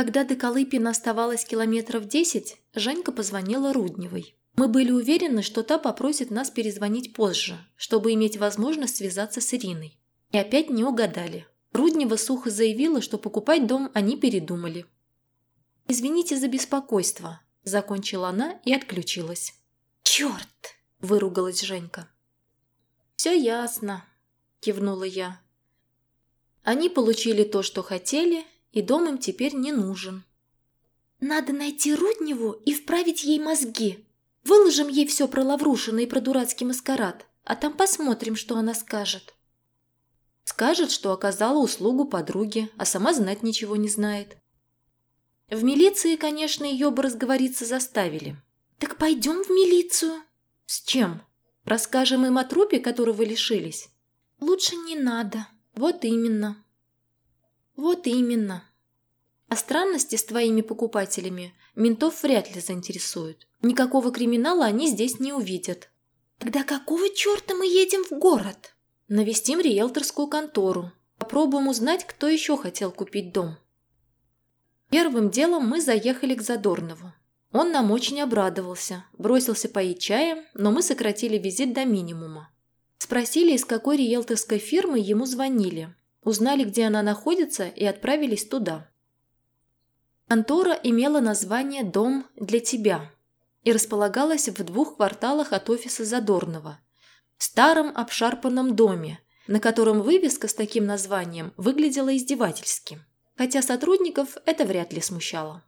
Когда до Колыпина оставалось километров десять, Женька позвонила Рудневой. Мы были уверены, что та попросит нас перезвонить позже, чтобы иметь возможность связаться с Ириной. И опять не угадали. Руднева сухо заявила, что покупать дом они передумали. «Извините за беспокойство», – закончила она и отключилась. «Черт!» – выругалась Женька. «Все ясно», – кивнула я. Они получили то, что хотели, и дом им теперь не нужен. «Надо найти Рудневу и вправить ей мозги. Выложим ей все про Лаврушина и про дурацкий маскарад, а там посмотрим, что она скажет». Скажет, что оказала услугу подруге, а сама знать ничего не знает. В милиции, конечно, ее бы разговориться заставили. «Так пойдем в милицию». «С чем? Расскажем им о трупе, которого лишились?» «Лучше не надо». «Вот именно». «Вот именно». А странности с твоими покупателями ментов вряд ли заинтересуют. Никакого криминала они здесь не увидят. Тогда какого черта мы едем в город? Навестим риэлторскую контору. Попробуем узнать, кто еще хотел купить дом. Первым делом мы заехали к Задорнову. Он нам очень обрадовался, бросился поить чаем, но мы сократили визит до минимума. Спросили, из какой риэлторской фирмы ему звонили. Узнали, где она находится, и отправились туда. Контора имела название «Дом для тебя» и располагалась в двух кварталах от офиса Задорнова – старом обшарпанном доме, на котором вывеска с таким названием выглядела издевательски, хотя сотрудников это вряд ли смущало.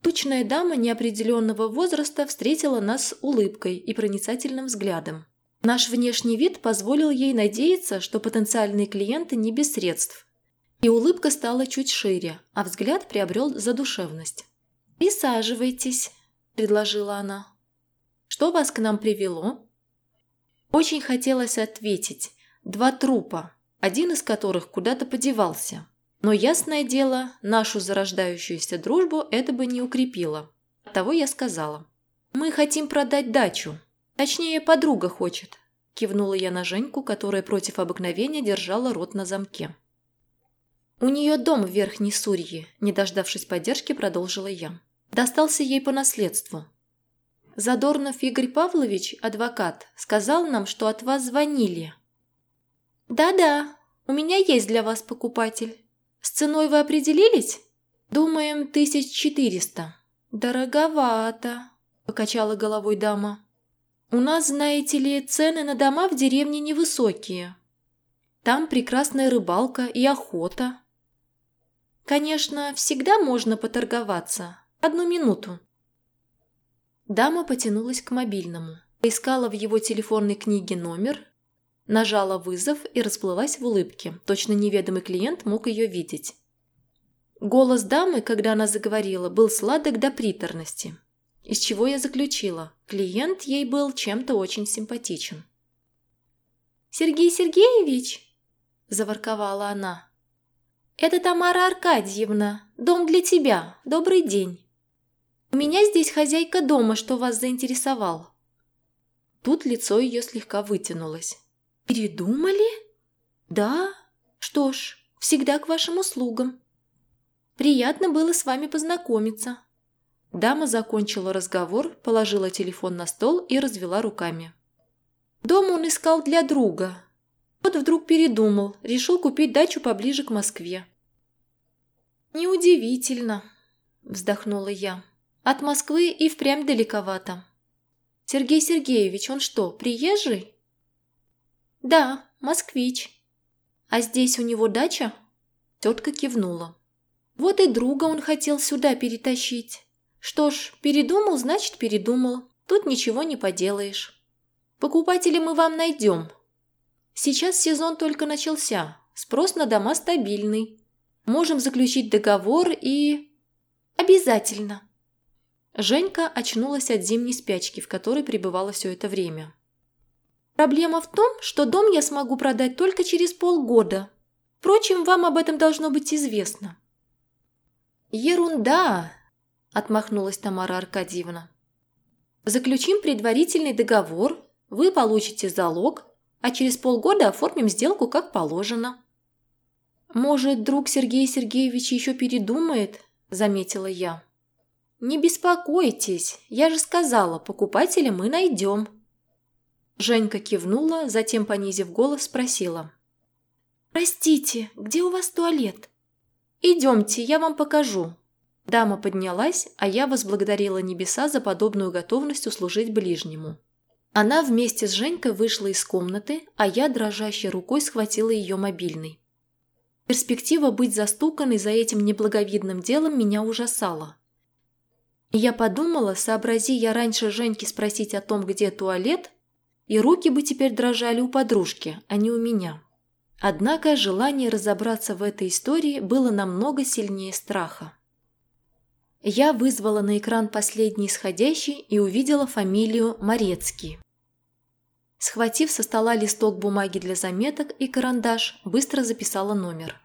Тучная дама неопределенного возраста встретила нас улыбкой и проницательным взглядом. Наш внешний вид позволил ей надеяться, что потенциальные клиенты не без средств. И улыбка стала чуть шире, а взгляд приобрел задушевность. «Присаживайтесь», – предложила она. «Что вас к нам привело?» Очень хотелось ответить. Два трупа, один из которых куда-то подевался. Но, ясное дело, нашу зарождающуюся дружбу это бы не укрепило. Оттого я сказала. «Мы хотим продать дачу. Точнее, подруга хочет», – кивнула я на Женьку, которая против обыкновения держала рот на замке. «У нее дом в Верхней Сурье», – не дождавшись поддержки, продолжила я. «Достался ей по наследству. Задорнов Игорь Павлович, адвокат, сказал нам, что от вас звонили. Да-да, у меня есть для вас покупатель. С ценой вы определились? Думаем, тысяч четыреста. Дороговато, покачала головой дама. У нас, знаете ли, цены на дома в деревне невысокие. Там прекрасная рыбалка и охота. Конечно, всегда можно поторговаться. Одну минуту. Дама потянулась к мобильному, поискала в его телефонной книге номер, нажала вызов и расплылась в улыбке. Точно неведомый клиент мог ее видеть. Голос дамы, когда она заговорила, был сладок до приторности. Из чего я заключила, клиент ей был чем-то очень симпатичен. «Сергей Сергеевич!» – заворковала она. «Это Тамара Аркадьевна. Дом для тебя. Добрый день!» «У меня здесь хозяйка дома, что вас заинтересовал». Тут лицо ее слегка вытянулось. «Передумали?» «Да. Что ж, всегда к вашим услугам. Приятно было с вами познакомиться». Дама закончила разговор, положила телефон на стол и развела руками. Дом он искал для друга. Вот вдруг передумал, решил купить дачу поближе к Москве. «Неудивительно», – вздохнула я. От Москвы и впрямь далековато. Сергей Сергеевич, он что, приезжий? Да, москвич. А здесь у него дача? Тетка кивнула. Вот и друга он хотел сюда перетащить. Что ж, передумал, значит передумал. Тут ничего не поделаешь. Покупателя мы вам найдем. Сейчас сезон только начался. Спрос на дома стабильный. Можем заключить договор и... Обязательно. Женька очнулась от зимней спячки, в которой пребывала все это время. «Проблема в том, что дом я смогу продать только через полгода. Впрочем, вам об этом должно быть известно». «Ерунда!» – отмахнулась Тамара Аркадьевна. «Заключим предварительный договор, вы получите залог, а через полгода оформим сделку как положено». «Может, друг Сергея Сергеевича еще передумает?» – заметила я. «Не беспокойтесь, я же сказала, покупателя мы найдем». Женька кивнула, затем, понизив голос, спросила. «Простите, где у вас туалет?» «Идемте, я вам покажу». Дама поднялась, а я возблагодарила небеса за подобную готовность услужить ближнему. Она вместе с Женькой вышла из комнаты, а я дрожащей рукой схватила ее мобильный. Перспектива быть застуканной за этим неблаговидным делом меня ужасала. Я подумала, сообрази я раньше Женьки спросить о том, где туалет, и руки бы теперь дрожали у подружки, а не у меня. Однако желание разобраться в этой истории было намного сильнее страха. Я вызвала на экран последний исходящий и увидела фамилию Морецкий. Схватив со стола листок бумаги для заметок и карандаш, быстро записала номер.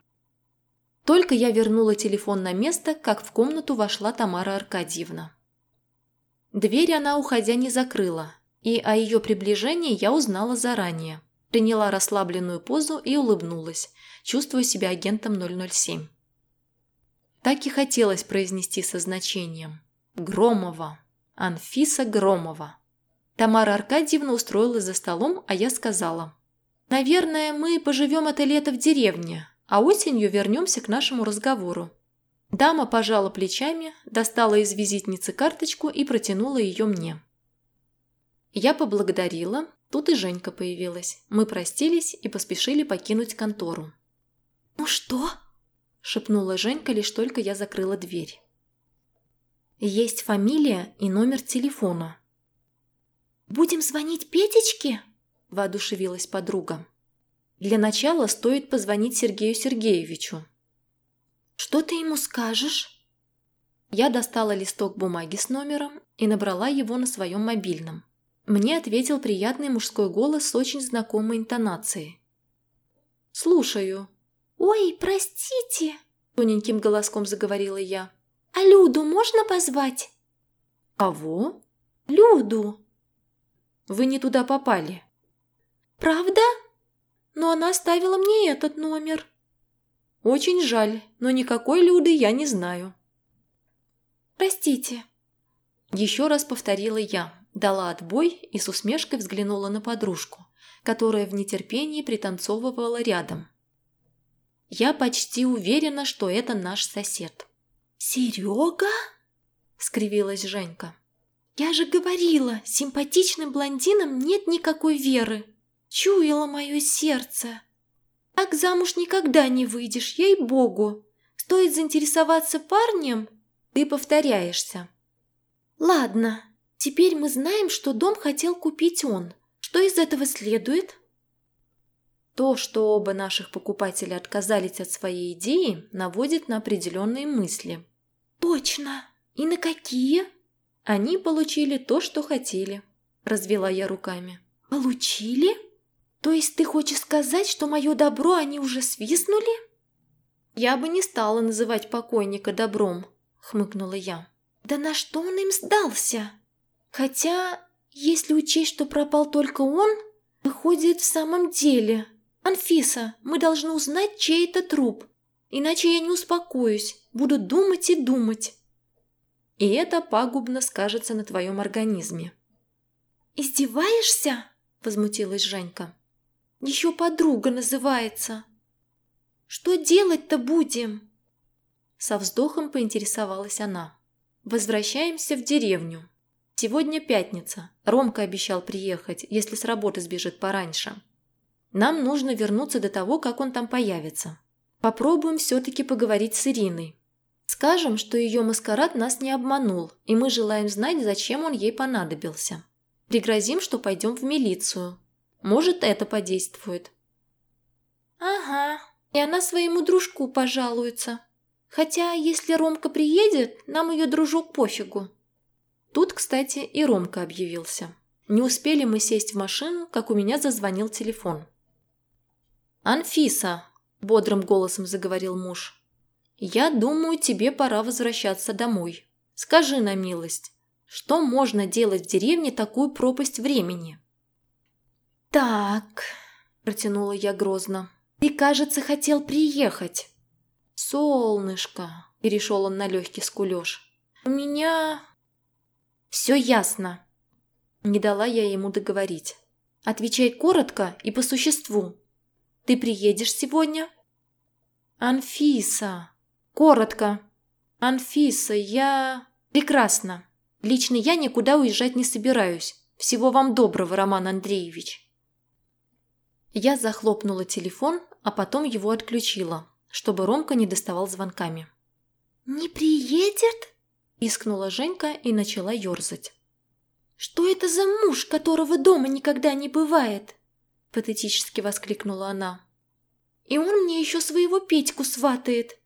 Только я вернула телефон на место, как в комнату вошла Тамара Аркадьевна. Дверь она, уходя, не закрыла, и о ее приближении я узнала заранее. Приняла расслабленную позу и улыбнулась, чувствуя себя агентом 007. Так и хотелось произнести со значением. Громова. Анфиса Громова. Тамара Аркадьевна устроилась за столом, а я сказала. «Наверное, мы поживем это лето в деревне, а осенью вернемся к нашему разговору». Дама пожала плечами, достала из визитницы карточку и протянула ее мне. Я поблагодарила, тут и Женька появилась. Мы простились и поспешили покинуть контору. «Ну что?» Шепнула Женька, лишь только я закрыла дверь. Есть фамилия и номер телефона. «Будем звонить Петечке?» – воодушевилась подруга. «Для начала стоит позвонить Сергею Сергеевичу». «Что ты ему скажешь?» Я достала листок бумаги с номером и набрала его на своем мобильном. Мне ответил приятный мужской голос с очень знакомой интонацией. «Слушаю», «Ой, простите!» – тоненьким голоском заговорила я. «А Люду можно позвать?» «Кого?» «Люду!» «Вы не туда попали». «Правда? Но она оставила мне этот номер». «Очень жаль, но никакой Люды я не знаю». «Простите». Еще раз повторила я, дала отбой и с усмешкой взглянула на подружку, которая в нетерпении пританцовывала рядом. Я почти уверена, что это наш сосед. «Серега?» – скривилась Женька. «Я же говорила, симпатичным блондинам нет никакой веры. Чуяло мое сердце. Так замуж никогда не выйдешь, ей-богу. Стоит заинтересоваться парнем, ты повторяешься». «Ладно, теперь мы знаем, что дом хотел купить он. Что из этого следует?» То, что оба наших покупателя отказались от своей идеи, наводит на определенные мысли. «Точно! И на какие?» «Они получили то, что хотели», – развела я руками. «Получили? То есть ты хочешь сказать, что мое добро они уже свистнули?» «Я бы не стала называть покойника добром», – хмыкнула я. «Да на что он им сдался? Хотя, если учесть, что пропал только он, выходит в самом деле, «Анфиса, мы должны узнать, чей это труп, иначе я не успокоюсь, буду думать и думать». И это пагубно скажется на твоем организме. «Издеваешься?» – возмутилась Женька. «Еще подруга называется. Что делать-то будем?» Со вздохом поинтересовалась она. «Возвращаемся в деревню. Сегодня пятница. Ромка обещал приехать, если с работы сбежит пораньше. Нам нужно вернуться до того, как он там появится. Попробуем все-таки поговорить с Ириной. Скажем, что ее маскарад нас не обманул, и мы желаем знать, зачем он ей понадобился. Пригрозим, что пойдем в милицию. Может, это подействует. Ага, и она своему дружку пожалуется. Хотя, если Ромка приедет, нам ее дружок пофигу. Тут, кстати, и Ромка объявился. Не успели мы сесть в машину, как у меня зазвонил телефон. «Анфиса», – бодрым голосом заговорил муж, – «я думаю, тебе пора возвращаться домой. Скажи на милость, что можно делать в деревне такую пропасть времени?» «Так», – протянула я грозно, – «ты, кажется, хотел приехать». «Солнышко», – перешел он на легкий скулеж. «У меня...» «Все ясно», — не дала я ему договорить. «Отвечай коротко и по существу. Ты приедешь сегодня?» «Анфиса!» «Коротко!» «Анфиса, я...» «Прекрасно. Лично я никуда уезжать не собираюсь. Всего вам доброго, Роман Андреевич». Я захлопнула телефон, а потом его отключила, чтобы Ромка не доставал звонками. «Не приедет?» – искнула Женька и начала ерзать. «Что это за муж, которого дома никогда не бывает?» – патетически воскликнула она. «И он мне еще своего Петьку сватает.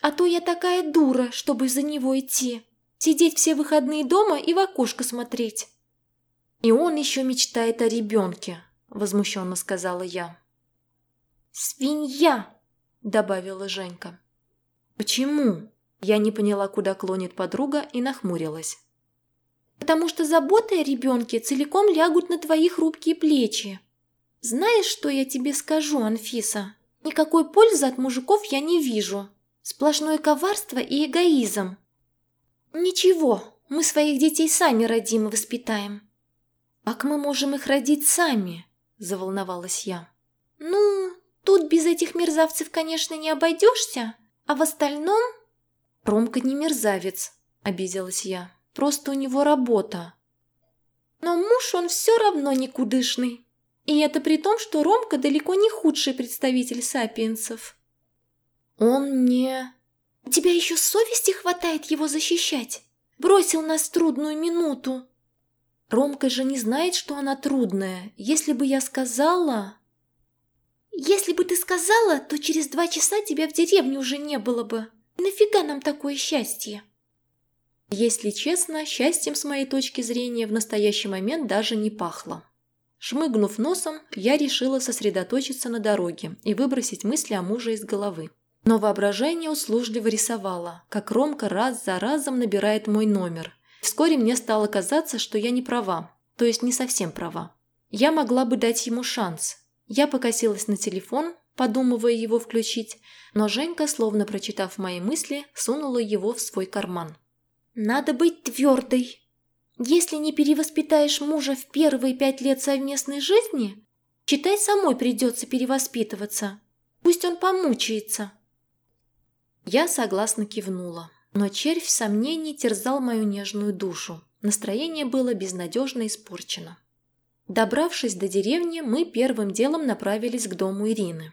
А то я такая дура, чтобы за него идти. Сидеть все выходные дома и в окошко смотреть». «И он еще мечтает о ребенке», – возмущенно сказала я. «Свинья!» – добавила Женька. «Почему?» Я не поняла, куда клонит подруга и нахмурилась. «Потому что заботы о ребенке целиком лягут на твои хрупкие плечи. Знаешь, что я тебе скажу, Анфиса? Никакой пользы от мужиков я не вижу. Сплошное коварство и эгоизм. Ничего, мы своих детей сами родим и воспитаем. «Как мы можем их родить сами?» – заволновалась я. «Ну, тут без этих мерзавцев, конечно, не обойдешься, а в остальном...» «Ромка не мерзавец», – обиделась я. «Просто у него работа». «Но муж он все равно никудышный. И это при том, что Ромка далеко не худший представитель сапиенсов». «Он не...» «У тебя еще совести хватает его защищать? Бросил нас в трудную минуту». Ромка же не знает, что она трудная. Если бы я сказала... Если бы ты сказала, то через два часа тебя в деревне уже не было бы. Нафига нам такое счастье? Если честно, счастьем с моей точки зрения в настоящий момент даже не пахло. Шмыгнув носом, я решила сосредоточиться на дороге и выбросить мысли о муже из головы. Но воображение услужливо рисовало, как Ромка раз за разом набирает мой номер. Вскоре мне стало казаться, что я не права, то есть не совсем права. Я могла бы дать ему шанс. Я покосилась на телефон, подумывая его включить, но Женька, словно прочитав мои мысли, сунула его в свой карман. «Надо быть твердой. Если не перевоспитаешь мужа в первые пять лет совместной жизни, считай, самой придется перевоспитываться. Пусть он помучается». Я согласно кивнула, но червь сомнений терзал мою нежную душу. Настроение было безнадежно испорчено. Добравшись до деревни, мы первым делом направились к дому Ирины.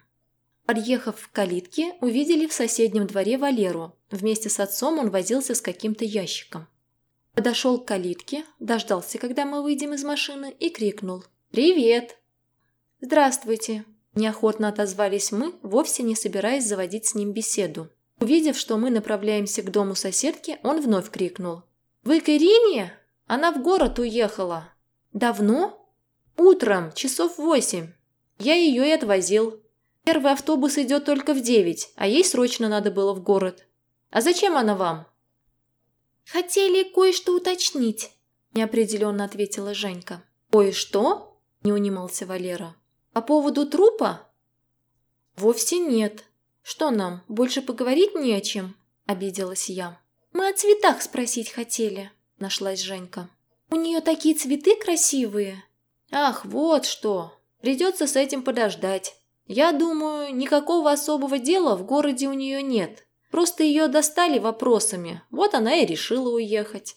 Подъехав к калитке, увидели в соседнем дворе Валеру. Вместе с отцом он возился с каким-то ящиком. Подошел к калитке, дождался, когда мы выйдем из машины, и крикнул «Привет!». «Здравствуйте!» – неохотно отозвались мы, вовсе не собираясь заводить с ним беседу. Увидев, что мы направляемся к дому соседки, он вновь крикнул «Вы к Ирине? Она в город уехала». «Давно?» «Утром, часов восемь. Я ее и отвозил. Первый автобус идет только в девять, а ей срочно надо было в город. А зачем она вам?» «Хотели кое-что уточнить», – неопределенно ответила Женька. «Кое-что?» – не унимался Валера. «По поводу трупа?» «Вовсе нет. Что нам, больше поговорить не о чем?» – обиделась я. «Мы о цветах спросить хотели», – нашлась Женька. «У нее такие цветы красивые». «Ах, вот что! Придется с этим подождать. Я думаю, никакого особого дела в городе у нее нет. Просто ее достали вопросами, вот она и решила уехать.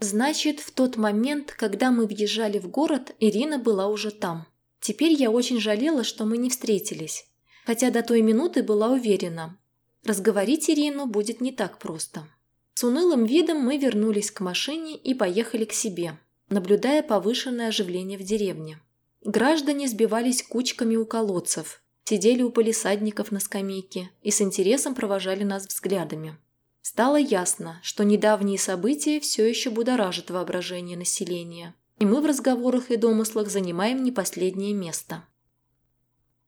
Значит, в тот момент, когда мы въезжали в город, Ирина была уже там. Теперь я очень жалела, что мы не встретились. Хотя до той минуты была уверена. Разговорить Ирину будет не так просто. С унылым видом мы вернулись к машине и поехали к себе, наблюдая повышенное оживление в деревне. Граждане сбивались кучками у колодцев, сидели у полисадников на скамейке и с интересом провожали нас взглядами. Стало ясно, что недавние события все еще будоражат воображение населения, и мы в разговорах и домыслах занимаем не последнее место.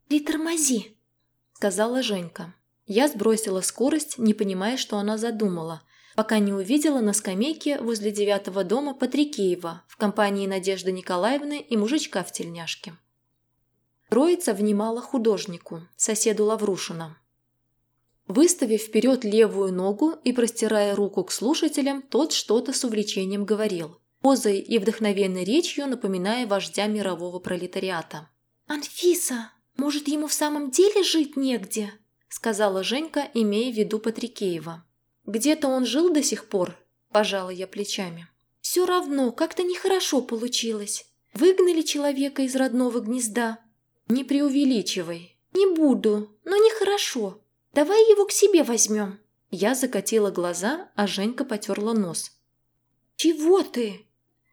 «Притормози», — сказала Женька. Я сбросила скорость, не понимая, что она задумала, пока не увидела на скамейке возле девятого дома Патрикеева в компании Надежды Николаевны и мужичка в тельняшке. Троица внимала художнику, соседу Лаврушина. Выставив вперед левую ногу и простирая руку к слушателям, тот что-то с увлечением говорил, позой и вдохновенной речью напоминая вождя мирового пролетариата. «Анфиса, может, ему в самом деле жить негде?» – сказала Женька, имея в виду Патрикеева. «Где-то он жил до сих пор?» – пожала я плечами. «Все равно, как-то нехорошо получилось. Выгнали человека из родного гнезда». «Не преувеличивай». «Не буду, но нехорошо. Давай его к себе возьмем». Я закатила глаза, а Женька потерла нос. «Чего ты?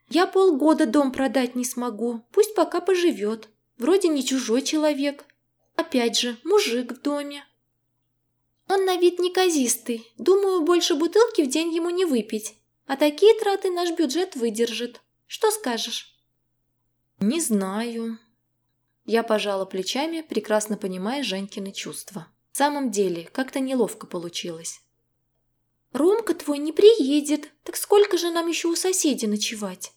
Я полгода дом продать не смогу, пусть пока поживет. Вроде не чужой человек. Опять же, мужик в доме. Он на вид неказистый. Думаю, больше бутылки в день ему не выпить. А такие траты наш бюджет выдержит. Что скажешь? Не знаю. Я пожала плечами, прекрасно понимая Женькины чувства. В самом деле, как-то неловко получилось. Ромка твой не приедет, так сколько же нам еще у соседей ночевать?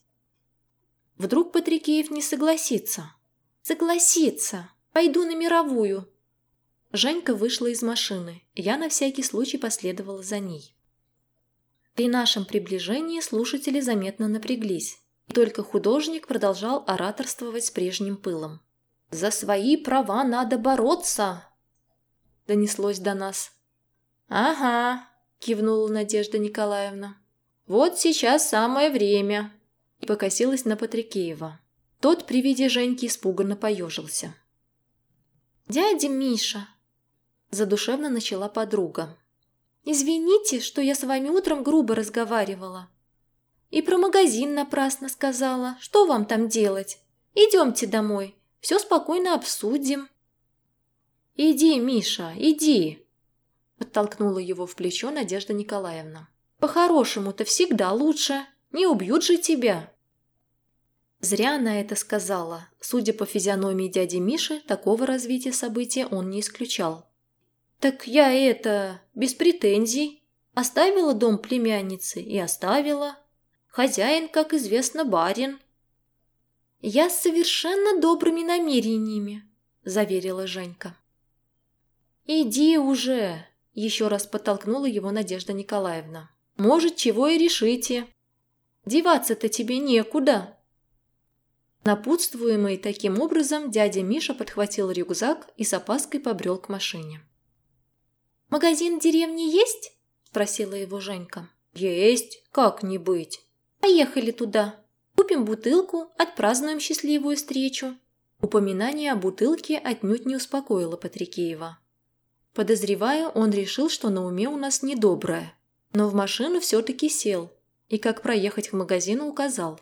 Вдруг Патрикеев не согласится. Согласится. Пойду на мировую. Женька вышла из машины. Я на всякий случай последовала за ней. При нашем приближении слушатели заметно напряглись. И только художник продолжал ораторствовать с прежним пылом. «За свои права надо бороться!» Донеслось до нас. «Ага», – кивнула Надежда Николаевна. «Вот сейчас самое время!» И покосилась на Патрикеева. Тот при виде Женьки испуганно поежился. «Дядя Миша!» – задушевно начала подруга. «Извините, что я с вами утром грубо разговаривала. И про магазин напрасно сказала. Что вам там делать? Идемте домой, все спокойно обсудим». «Иди, Миша, иди!» – подтолкнула его в плечо Надежда Николаевна. «По-хорошему-то всегда лучше. Не убьют же тебя!» Зря она это сказала. Судя по физиономии дяди Миши, такого развития события он не исключал. «Так я это... без претензий. Оставила дом племянницы и оставила. Хозяин, как известно, барин». «Я с совершенно добрыми намерениями», – заверила Женька. «Иди уже!» – еще раз подтолкнула его Надежда Николаевна. «Может, чего и решите. Деваться-то тебе некуда». Напутствуемый таким образом, дядя Миша подхватил рюкзак и с опаской побрел к машине. «Магазин в деревне есть?» – спросила его Женька. «Есть, как не быть». «Поехали туда. Купим бутылку, отпразднуем счастливую встречу». Упоминание о бутылке отнюдь не успокоило Патрикеева. Подозревая, он решил, что на уме у нас недоброе. Но в машину все-таки сел и как проехать в магазин указал.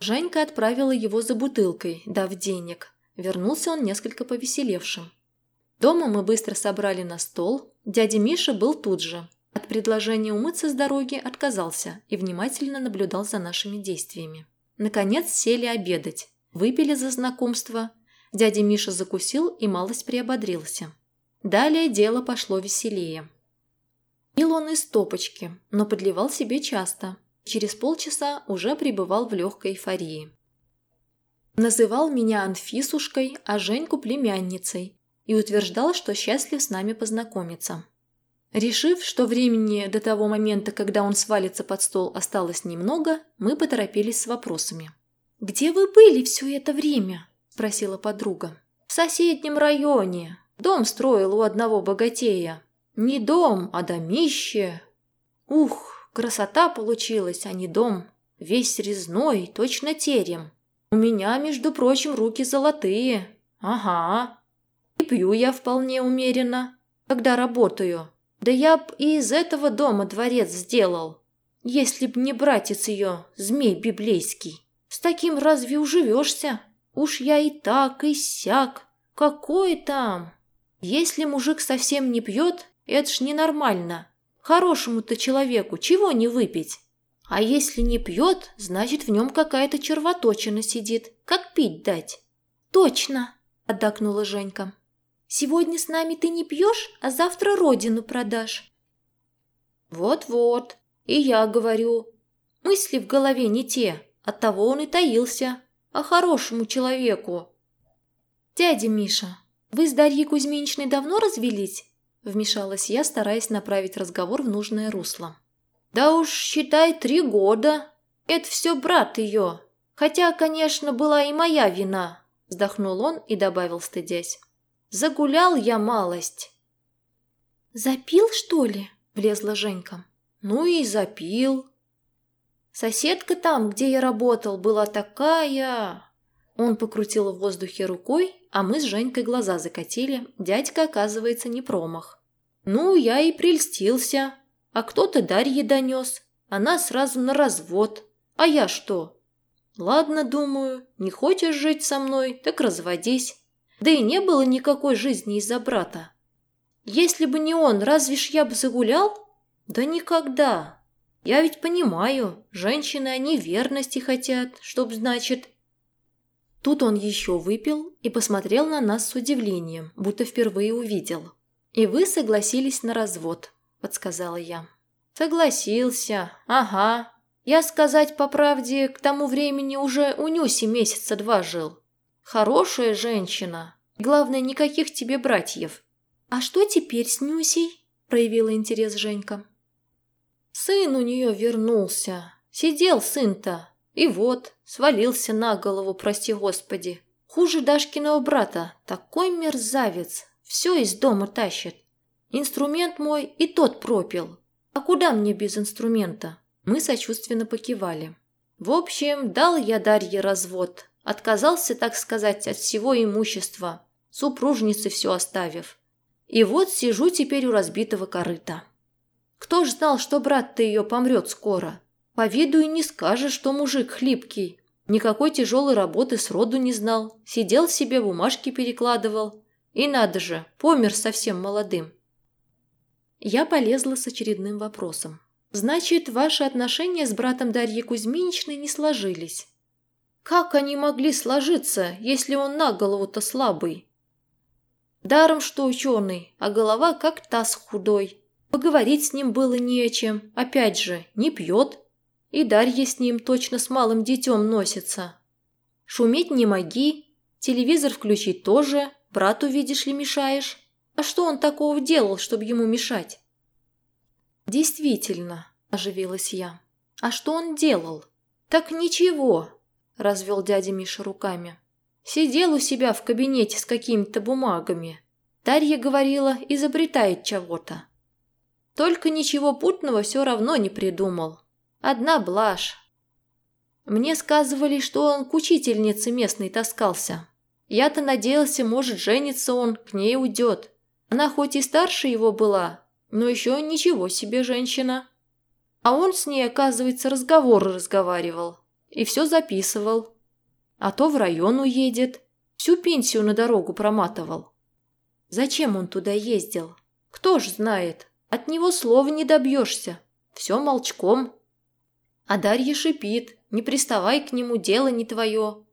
Женька отправила его за бутылкой, дав денег. Вернулся он несколько повеселевшим. Дома мы быстро собрали на стол. Дядя Миша был тут же. От предложения умыться с дороги отказался и внимательно наблюдал за нашими действиями. Наконец сели обедать. Выпили за знакомство. Дядя Миша закусил и малость приободрился. Далее дело пошло веселее. Пил он из топочки, но подливал себе часто, Через полчаса уже пребывал в легкой эйфории. Называл меня Анфисушкой, а Женьку племянницей и утверждал, что счастлив с нами познакомиться. Решив, что времени до того момента, когда он свалится под стол, осталось немного, мы поторопились с вопросами. «Где вы были все это время?» – спросила подруга. «В соседнем районе. Дом строил у одного богатея. Не дом, а домище. Ух, Красота получилась, а не дом. Весь резной, точно терем. У меня, между прочим, руки золотые. Ага. И пью я вполне умеренно, когда работаю. Да я б и из этого дома дворец сделал, если б не братец ее, змей библейский. С таким разве уживешься? Уж я и так, и сяк. Какой там? Если мужик совсем не пьет, это ж ненормально. Хорошему-то человеку чего не выпить? А если не пьет, значит в нем какая-то червоточина сидит. Как пить дать? Точно, отдакнула Женька. Сегодня с нами ты не пьешь, а завтра родину продашь. Вот-вот, и я говорю. Мысли в голове не те, оттого он и таился. А хорошему человеку. Дядя Миша, вы с Дарьей Кузьминичной давно развелись? Вмешалась я, стараясь направить разговор в нужное русло. «Да уж, считай, три года. Это все брат ее. Хотя, конечно, была и моя вина», – вздохнул он и добавил, стыдясь. «Загулял я малость». «Запил, что ли?» – влезла Женька. «Ну и запил». Соседка там, где я работал, была такая... Он покрутил в воздухе рукой, а мы с Женькой глаза закатили. Дядька, оказывается, не промах. Ну, я и прельстился. А кто-то Дарье донес. Она сразу на развод. А я что? Ладно, думаю, не хочешь жить со мной, так разводись. Да и не было никакой жизни из-за брата. Если бы не он, разве ж я бы загулял? Да никогда. Я ведь понимаю, женщины они верности хотят, чтоб, значит, Тут он еще выпил и посмотрел на нас с удивлением, будто впервые увидел. «И вы согласились на развод», – подсказала я. «Согласился, ага. Я, сказать по правде, к тому времени уже у Нюси месяца два жил. Хорошая женщина. Главное, никаких тебе братьев». «А что теперь с Нюсей?» – проявила интерес Женька. «Сын у нее вернулся. Сидел сын-то. И вот, свалился на голову, прости господи. Хуже Дашкиного брата, такой мерзавец, все из дома тащит. Инструмент мой и тот пропил. А куда мне без инструмента? Мы сочувственно покивали. В общем, дал я Дарье развод. Отказался, так сказать, от всего имущества, супружницы все оставив. И вот сижу теперь у разбитого корыта. Кто ж знал, что брат-то ее помрет скоро? По виду и не скажешь, что мужик хлипкий. Никакой тяжелой работы сроду не знал. Сидел себе, бумажки перекладывал. И надо же, помер совсем молодым. Я полезла с очередным вопросом. Значит, ваши отношения с братом Дарьи Кузьминичной не сложились? Как они могли сложиться, если он на голову-то слабый? Даром, что ученый, а голова как таз худой. Поговорить с ним было не о чем. Опять же, не пьет, и Дарья с ним точно с малым детем носится. Шуметь не моги, телевизор включить тоже, брату, видишь ли, мешаешь. А что он такого делал, чтобы ему мешать? Действительно, оживилась я. А что он делал? Так ничего, развел дядя Миша руками. Сидел у себя в кабинете с какими-то бумагами. Дарья говорила, изобретает чего-то. Только ничего путного все равно не придумал. Одна блажь. Мне сказывали, что он к учительнице местной таскался. Я-то надеялся, может, женится он, к ней уйдет. Она хоть и старше его была, но еще ничего себе женщина. А он с ней, оказывается, разговоры разговаривал. И все записывал. А то в район уедет. Всю пенсию на дорогу проматывал. Зачем он туда ездил? Кто ж знает. От него слова не добьешься. Все молчком. А Дарья шипит, не приставай к нему, дело не твое.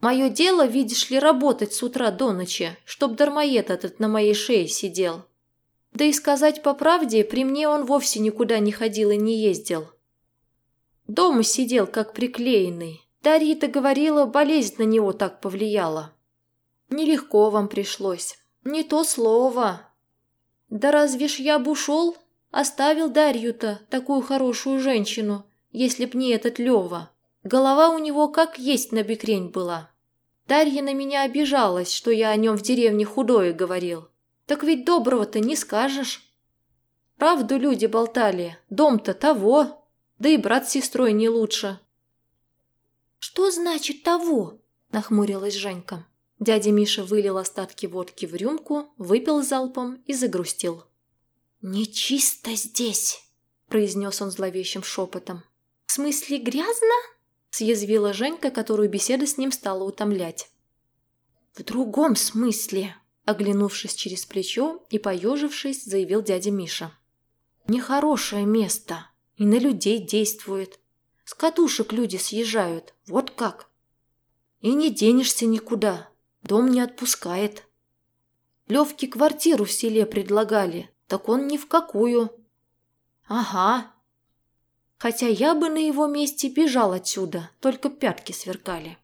Мое дело, видишь ли, работать с утра до ночи, чтоб дармоед этот на моей шее сидел. Да и сказать по правде, при мне он вовсе никуда не ходил и не ездил. Дома сидел, как приклеенный. Дарья-то говорила, болезнь на него так повлияла. Нелегко вам пришлось. Не то слово. Да разве ж я бы ушел? Оставил Дарью-то, такую хорошую женщину, если б не этот Лева. Голова у него как есть на бекрень была. Дарья на меня обижалась, что я о нем в деревне худое говорил. Так ведь доброго-то не скажешь. Правду люди болтали, дом-то того, да и брат с сестрой не лучше. «Что значит того?» – нахмурилась Женька. Дядя Миша вылил остатки водки в рюмку, выпил залпом и загрустил. «Нечисто здесь!» – произнес он зловещим шепотом. «В смысле грязно?» – съязвила Женька, которую беседа с ним стала утомлять. «В другом смысле», – оглянувшись через плечо и поежившись, заявил дядя Миша. «Нехорошее место, и на людей действует. С катушек люди съезжают, вот как. И не денешься никуда, дом не отпускает. Левке квартиру в селе предлагали, так он ни в какую». «Ага, хотя я бы на его месте бежал отсюда, только пятки сверкали.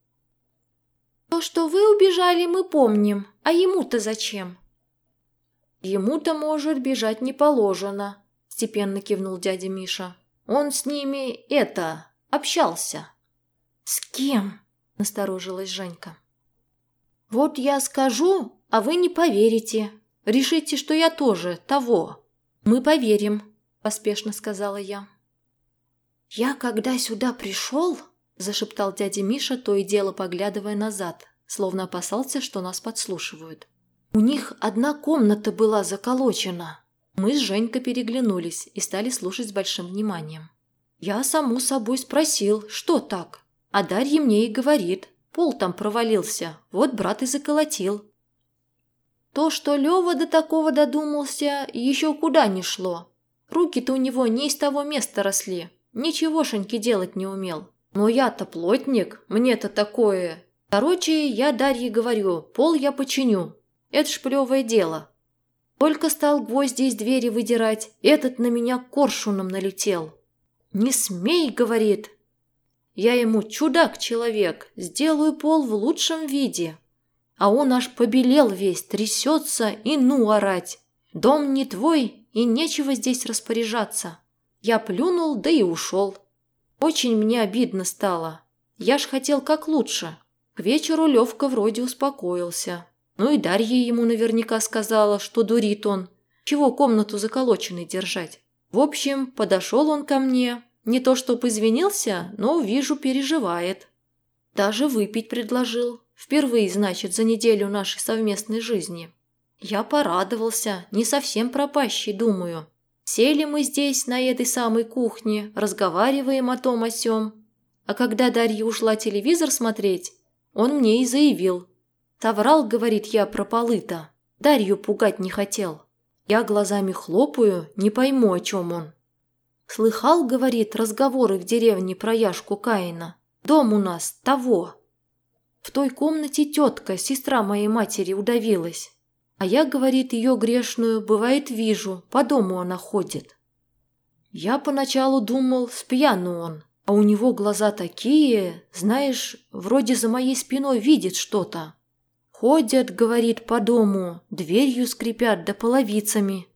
То, что вы убежали, мы помним, а ему-то зачем? Ему-то, может, бежать не положено, степенно кивнул дядя Миша. Он с ними, это, общался. С кем? Насторожилась Женька. Вот я скажу, а вы не поверите. Решите, что я тоже того. Мы поверим, поспешно сказала я. Я когда сюда пришел, зашептал дядя Миша, то и дело поглядывая назад, словно опасался, что нас подслушивают. У них одна комната была заколочена. Мы с Женькой переглянулись и стали слушать с большим вниманием. Я саму собой спросил, что так, а Дарья мне и говорит, пол там провалился, вот брат и заколотил. То, что Лева до такого додумался, еще куда не шло. Руки-то у него не из того места росли, ничегошеньки делать не умел. Но я-то плотник, мне-то такое. Короче, я Дарье говорю, пол я починю, это ж плевое дело. Только стал гвозди из двери выдирать, этот на меня коршуном налетел. «Не смей», — говорит. Я ему чудак-человек, сделаю пол в лучшем виде. А он аж побелел весь, трясется и ну орать. Дом не твой, и нечего здесь распоряжаться. Я плюнул, да и ушел. Очень мне обидно стало. Я ж хотел как лучше. К вечеру Левка вроде успокоился. Ну и Дарья ему наверняка сказала, что дурит он. Чего комнату заколоченной держать? В общем, подошел он ко мне. Не то чтоб извинился, но, вижу, переживает. Даже выпить предложил. Впервые, значит, за неделю нашей совместной жизни. Я порадовался, не совсем пропащий, думаю. Сели мы здесь, на этой самой кухне, разговариваем о том о сём. А когда Дарья ушла телевизор смотреть, он мне и заявил – Соврал, говорит я, про полы-то. Дарью пугать не хотел. Я глазами хлопаю, не пойму, о чем он. Слыхал, говорит, разговоры в деревне про Яшку Каина. Дом у нас того. В той комнате тетка, сестра моей матери, удавилась. А я, говорит, ее грешную, бывает, вижу, по дому она ходит. Я поначалу думал, спьяну он, а у него глаза такие, знаешь, вроде за моей спиной видит что-то. Ходят, говорит, по дому, дверью скрипят да половицами.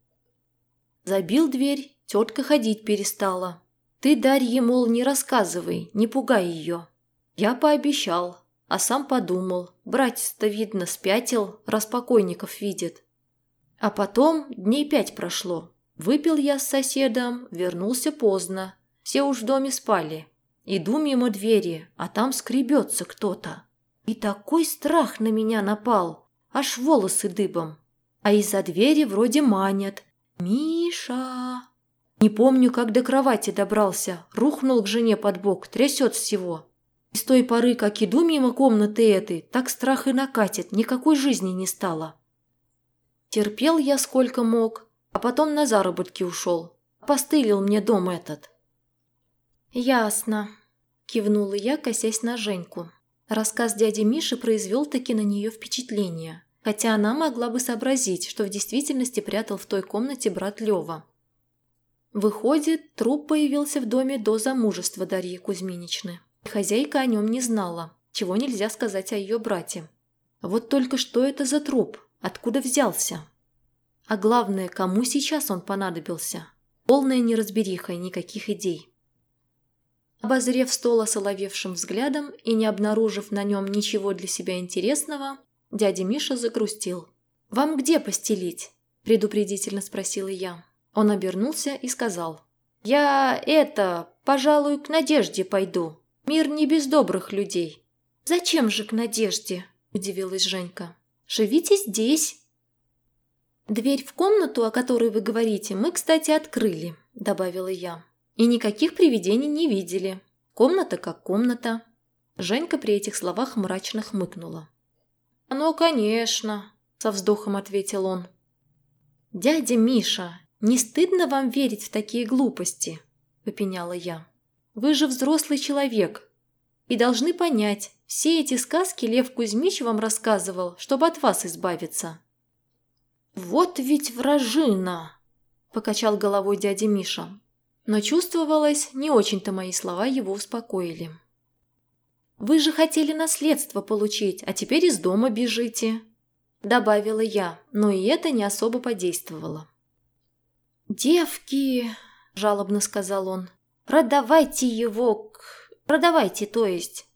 Забил дверь, тетка ходить перестала. Ты, Дарье, мол, не рассказывай, не пугай ее. Я пообещал, а сам подумал, братец-то, видно, спятил, раз покойников видит. А потом дней пять прошло. Выпил я с соседом, вернулся поздно. Все уж в доме спали. Иду мимо двери, а там скребется кто-то. И такой страх на меня напал, аж волосы дыбом. А из-за двери вроде манят. «Миша!» Не помню, как до кровати добрался, рухнул к жене под бок, трясет всего. И с той поры, как иду мимо комнаты этой, так страх и накатит, никакой жизни не стало. Терпел я сколько мог, а потом на заработки ушел. Постылил мне дом этот. «Ясно», – кивнула я, косясь на Женьку. Рассказ дяди Миши произвел таки на нее впечатление, хотя она могла бы сообразить, что в действительности прятал в той комнате брат Лева. Выходит, труп появился в доме до замужества Дарьи Кузьминичны. Хозяйка о нем не знала, чего нельзя сказать о ее брате. Вот только что это за труп? Откуда взялся? А главное, кому сейчас он понадобился? Полная неразбериха и никаких идей. Обозрев стол осоловевшим взглядом и не обнаружив на нем ничего для себя интересного, дядя Миша загрустил. «Вам где постелить?» – предупредительно спросила я. Он обернулся и сказал. «Я это, пожалуй, к Надежде пойду. Мир не без добрых людей». «Зачем же к Надежде?» – удивилась Женька. «Живите здесь». «Дверь в комнату, о которой вы говорите, мы, кстати, открыли», – добавила я. И никаких привидений не видели. Комната как комната. Женька при этих словах мрачно хмыкнула. «Ну, конечно», – со вздохом ответил он. «Дядя Миша, не стыдно вам верить в такие глупости?» – попеняла я. «Вы же взрослый человек и должны понять, все эти сказки Лев Кузьмич вам рассказывал, чтобы от вас избавиться». «Вот ведь вражина!» – покачал головой дядя Миша. Но чувствовалось, не очень-то мои слова его успокоили. «Вы же хотели наследство получить, а теперь из дома бежите». – добавила я, но и это не особо подействовало. «Девки!» – жалобно сказал он. «Продавайте его к... Продавайте, то есть.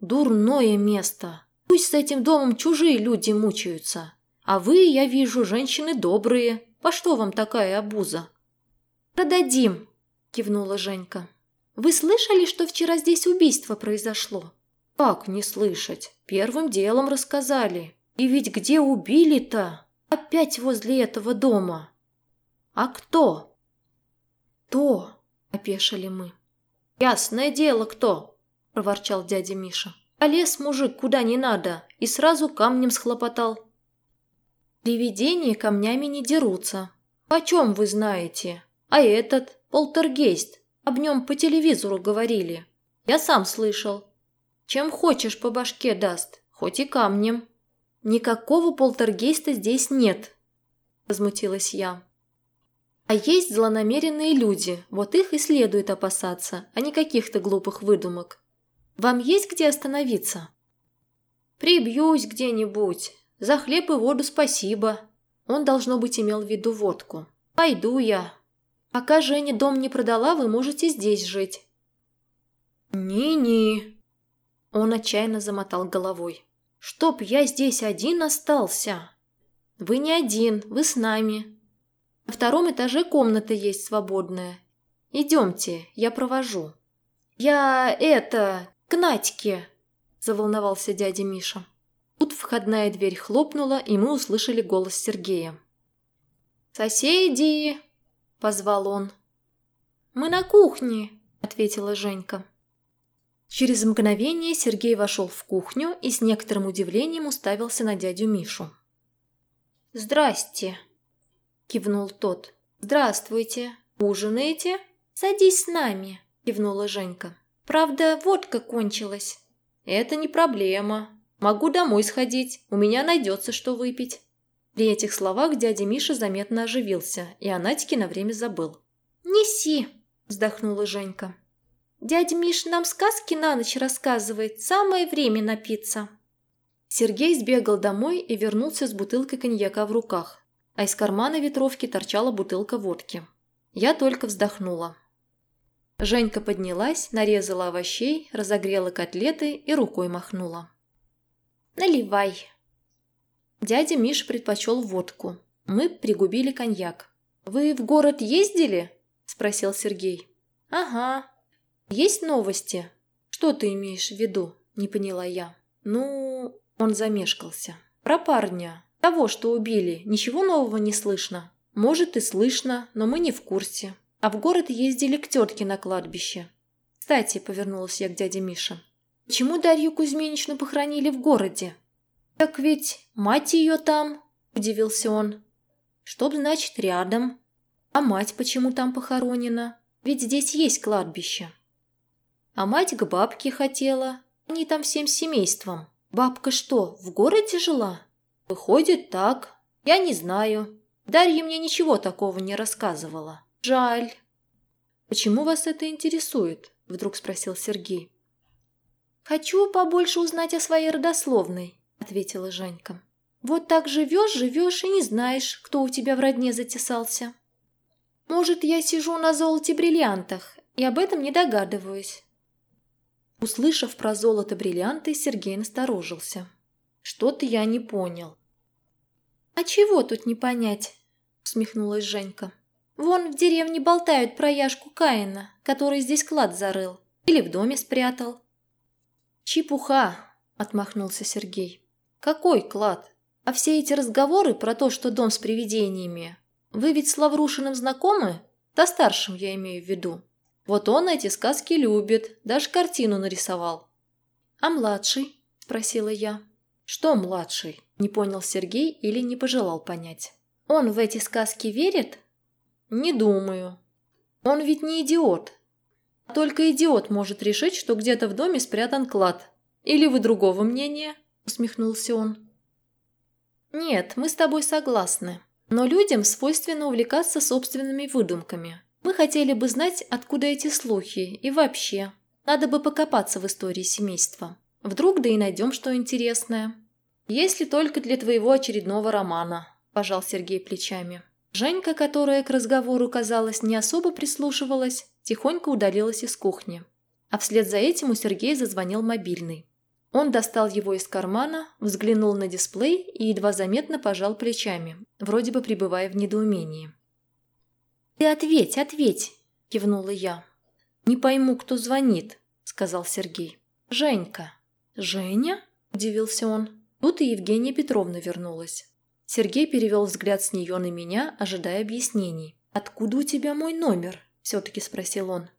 Дурное место. Пусть с этим домом чужие люди мучаются. А вы, я вижу, женщины добрые. По что вам такая обуза?» «Продадим!» – кивнула Женька. «Вы слышали, что вчера здесь убийство произошло?» «Как не слышать? Первым делом рассказали. И ведь где убили-то? Опять возле этого дома. А кто? То, опешили мы. Ясное дело, кто, проворчал дядя Миша. Полез мужик куда не надо и сразу камнем схлопотал. Привидения камнями не дерутся. Почем вы знаете? А этот, полтергейст, об нем по телевизору говорили. Я сам слышал. Чем хочешь по башке даст, хоть и камнем. «Никакого полтергейста здесь нет», – возмутилась я. «А есть злонамеренные люди, вот их и следует опасаться, а не каких-то глупых выдумок. Вам есть где остановиться?» «Прибьюсь где-нибудь. За хлеб и воду спасибо». Он, должно быть, имел в виду водку. «Пойду я. Пока Женя дом не продала, вы можете здесь жить». «Ни-ни». Он отчаянно замотал головой. Чтоб я здесь один остался. Вы не один, вы с нами. На втором этаже комната есть свободная. Идемте, я провожу. Я это, к Надьке, заволновался дядя Миша. Тут входная дверь хлопнула, и мы услышали голос Сергея. «Соседи!» – позвал он. «Мы на кухне!» – ответила Женька. Через мгновение Сергей вошел в кухню и с некоторым удивлением уставился на дядю Мишу. «Здрасте!» – кивнул тот. «Здравствуйте! Ужинаете? Садись с нами!» – кивнула Женька. «Правда, водка кончилась». «Это не проблема. Могу домой сходить. У меня найдется, что выпить». При этих словах дядя Миша заметно оживился, и о Надьке на время забыл. «Неси!» – вздохнула Женька. Дядя Миш нам сказки на ночь рассказывает. Самое время напиться». Сергей сбегал домой и вернулся с бутылкой коньяка в руках, а из кармана ветровки торчала бутылка водки. Я только вздохнула. Женька поднялась, нарезала овощей, разогрела котлеты и рукой махнула. «Наливай». Дядя Миш предпочел водку. Мы пригубили коньяк. «Вы в город ездили?» – спросил Сергей. «Ага», «Есть новости?» «Что ты имеешь в виду?» – не поняла я. «Ну...» – он замешкался. «Про парня. Того, что убили. Ничего нового не слышно?» «Может и слышно, но мы не в курсе. А в город ездили к тетке на кладбище». «Кстати», – повернулась я к дяде Мише. «Почему Дарью Кузьминичну похоронили в городе?» «Так ведь мать ее там», – удивился он. «Что значит рядом? А мать почему там похоронена? Ведь здесь есть кладбище». А мать к бабке хотела. Они там всем семейством. Бабка что, в городе жила? Выходит, так. Я не знаю. Дарья мне ничего такого не рассказывала. Жаль. Почему вас это интересует? Вдруг спросил Сергей. Хочу побольше узнать о своей родословной, ответила Женька. Вот так живешь, живешь и не знаешь, кто у тебя в родне затесался. Может, я сижу на золоте-бриллиантах и об этом не догадываюсь. Услышав про золото-бриллианты, Сергей насторожился. Что-то я не понял. «А чего тут не понять?» – усмехнулась Женька. «Вон в деревне болтают про Яшку Каина, который здесь клад зарыл. Или в доме спрятал». «Чепуха!» – отмахнулся Сергей. «Какой клад? А все эти разговоры про то, что дом с привидениями, вы ведь с Лаврушиным знакомы? Да старшим я имею в виду». Вот он эти сказки любит, даже картину нарисовал. «А младший?» – спросила я. «Что младший?» – не понял Сергей или не пожелал понять. «Он в эти сказки верит?» «Не думаю. Он ведь не идиот. Только идиот может решить, что где-то в доме спрятан клад. Или вы другого мнения?» – усмехнулся он. «Нет, мы с тобой согласны. Но людям свойственно увлекаться собственными выдумками. Мы хотели бы знать, откуда эти слухи, и вообще. Надо бы покопаться в истории семейства. Вдруг да и найдем что интересное. «Если только для твоего очередного романа», – пожал Сергей плечами. Женька, которая к разговору, казалось, не особо прислушивалась, тихонько удалилась из кухни. А вслед за этим у Сергея зазвонил мобильный. Он достал его из кармана, взглянул на дисплей и едва заметно пожал плечами, вроде бы пребывая в недоумении. «Ты ответь, ответь!» – кивнула я. «Не пойму, кто звонит», – сказал Сергей. «Женька». «Женя?» – удивился он. Тут и Евгения Петровна вернулась. Сергей перевел взгляд с нее на меня, ожидая объяснений. «Откуда у тебя мой номер?» – все-таки спросил он.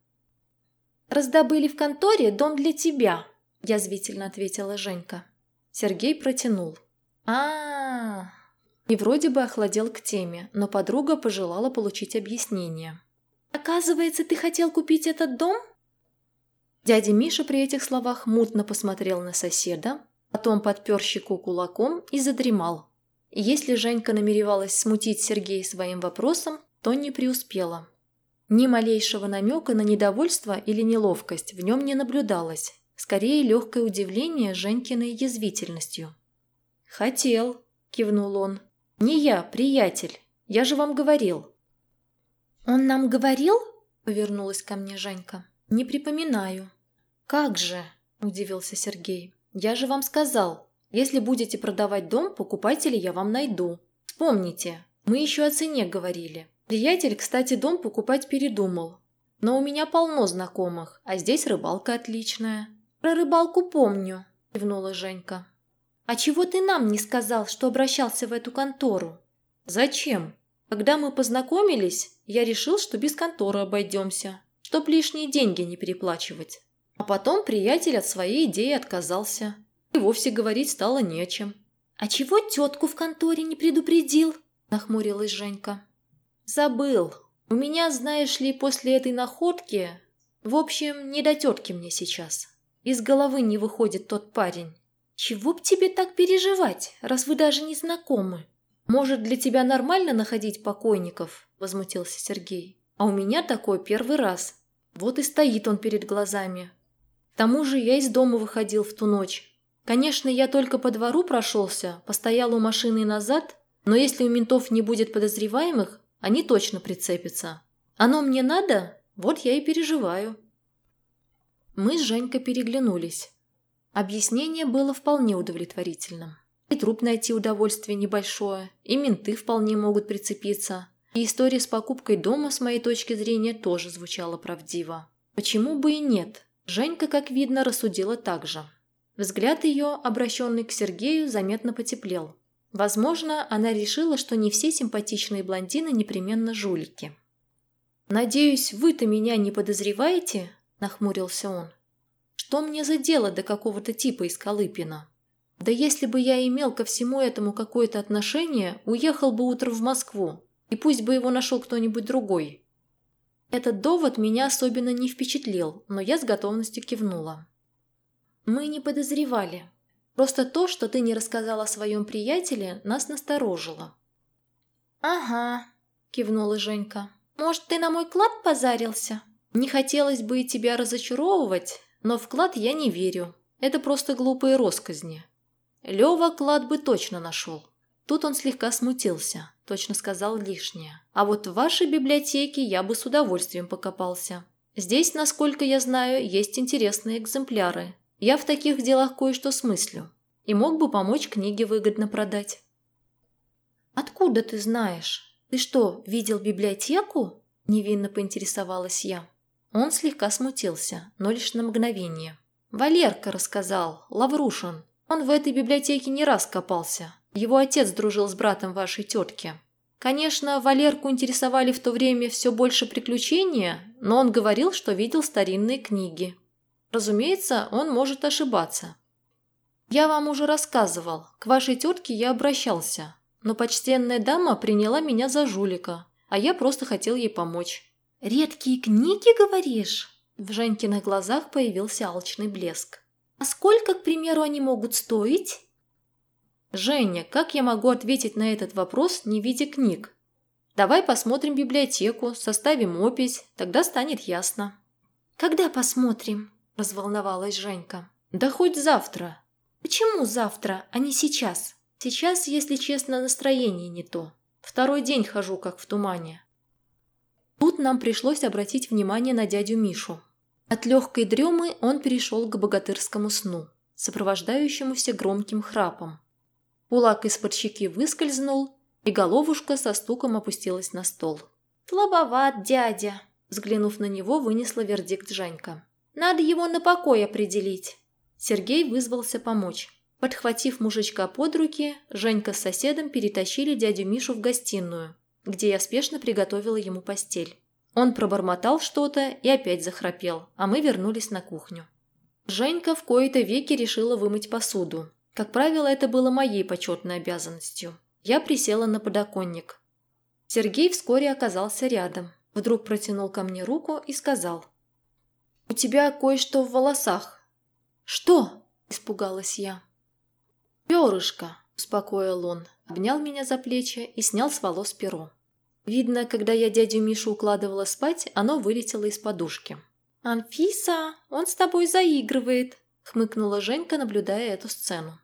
«Раздобыли в конторе дом для тебя», – язвительно ответила Женька. Сергей протянул. а, -а. И вроде бы охладел к теме, но подруга пожелала получить объяснение. «Оказывается, ты хотел купить этот дом?» Дядя Миша при этих словах мутно посмотрел на соседа, потом подпер щеку кулаком и задремал, если Женька намеревалась смутить Сергея своим вопросом, то не преуспела. Ни малейшего намека на недовольство или неловкость в нем не наблюдалось, скорее легкое удивление Женькиной язвительностью. «Хотел», – кивнул он. «Не я, приятель. Я же вам говорил». «Он нам говорил?» – повернулась ко мне Женька. «Не припоминаю». «Как же?» – удивился Сергей. «Я же вам сказал, если будете продавать дом, покупателей я вам найду. Вспомните, мы еще о цене говорили. Приятель, кстати, дом покупать передумал. Но у меня полно знакомых, а здесь рыбалка отличная. Про рыбалку помню, кивнула Женька. А чего ты нам не сказал, что обращался в эту контору? Зачем? Когда мы познакомились, я решил, что без конторы обойдемся, чтоб лишние деньги не переплачивать. А потом приятель от своей идеи отказался. И вовсе говорить стало не о чем. «А чего тетку в конторе не предупредил?» – нахмурилась Женька. «Забыл. У меня, знаешь ли, после этой находки... В общем, не до тетки мне сейчас. Из головы не выходит тот парень». «Чего б тебе так переживать, раз вы даже не знакомы?» «Может, для тебя нормально находить покойников?» – возмутился Сергей. «А у меня такой первый раз. Вот и стоит он перед глазами. К тому же я из дома выходил в ту ночь. Конечно, я только по двору прошелся, постоял у машины назад, но если у ментов не будет подозреваемых, они точно прицепятся. Оно мне надо? Вот я и переживаю. Мы с Женькой переглянулись. Объяснение было вполне удовлетворительным. И труп найти удовольствие небольшое, и менты вполне могут прицепиться. И история с покупкой дома, с моей точки зрения, тоже звучала правдиво. Почему бы и нет? Женька, как видно, рассудила так же. Взгляд ее, обращенный к Сергею, заметно потеплел. Возможно, она решила, что не все симпатичные блондины непременно жулики. «Надеюсь, вы-то меня не подозреваете?» – нахмурился он. «Что мне за дело до какого-то типа из Колыпина? Да если бы я имел ко всему этому какое-то отношение, уехал бы утром в Москву, и пусть бы его нашел кто-нибудь другой». Этот довод меня особенно не впечатлил, но я с готовностью кивнула. «Мы не подозревали. Просто то, что ты не рассказала о своем приятеле, нас насторожило». «Ага», – кивнула Женька. «Может, ты на мой клад позарился?» «Не хотелось бы и тебя разочаровывать, но в клад я не верю. Это просто глупые росказни. Лева клад бы точно нашел». Тут он слегка смутился, точно сказал лишнее. «А вот в вашей библиотеке я бы с удовольствием покопался. Здесь, насколько я знаю, есть интересные экземпляры, я в таких делах кое-что смыслю и мог бы помочь книги выгодно продать. «Откуда ты знаешь? Ты что, видел библиотеку?» – невинно поинтересовалась я. Он слегка смутился, но лишь на мгновение. «Валерка рассказал, Лаврушин. Он в этой библиотеке не раз копался. Его отец дружил с братом вашей тетки. Конечно, Валерку интересовали в то время все больше приключения, но он говорил, что видел старинные книги. Разумеется, он может ошибаться. Я вам уже рассказывал, к вашей тетке я обращался, но почтенная дама приняла меня за жулика, а я просто хотел ей помочь. «Редкие книги, говоришь?» В Женькиных глазах появился алчный блеск. «А сколько, к примеру, они могут стоить?» «Женя, как я могу ответить на этот вопрос, не видя книг? Давай посмотрим библиотеку, составим опись, тогда станет ясно». «Когда посмотрим?» – разволновалась Женька. «Да хоть завтра». Почему завтра, а не сейчас? Сейчас, если честно, настроение не то. Второй день хожу, как в тумане. Тут нам пришлось обратить внимание на дядю Мишу. От легкой дремы он перешел к богатырскому сну, сопровождающемуся громким храпом. Кулак из-под щеки выскользнул, и головушка со стуком опустилась на стол. «Слабоват дядя», — взглянув на него, вынесла вердикт Жанька. «Надо его на покой определить». Сергей вызвался помочь. Подхватив мужичка под руки, Женька с соседом перетащили дядю Мишу в гостиную, где я спешно приготовила ему постель. Он пробормотал что-то и опять захрапел, а мы вернулись на кухню. Женька в кои-то веки решила вымыть посуду. Как правило, это было моей почетной обязанностью. Я присела на подоконник. Сергей вскоре оказался рядом. Вдруг протянул ко мне руку и сказал. «У тебя кое-что в волосах». «Что?» – испугалась я. «Перышко», – успокоил он, обнял меня за плечи и снял с волос перо. Видно, когда я дядю Мишу укладывала спать, оно вылетело из подушки. «Анфиса, он с тобой заигрывает», – хмыкнула Женька, наблюдая эту сцену.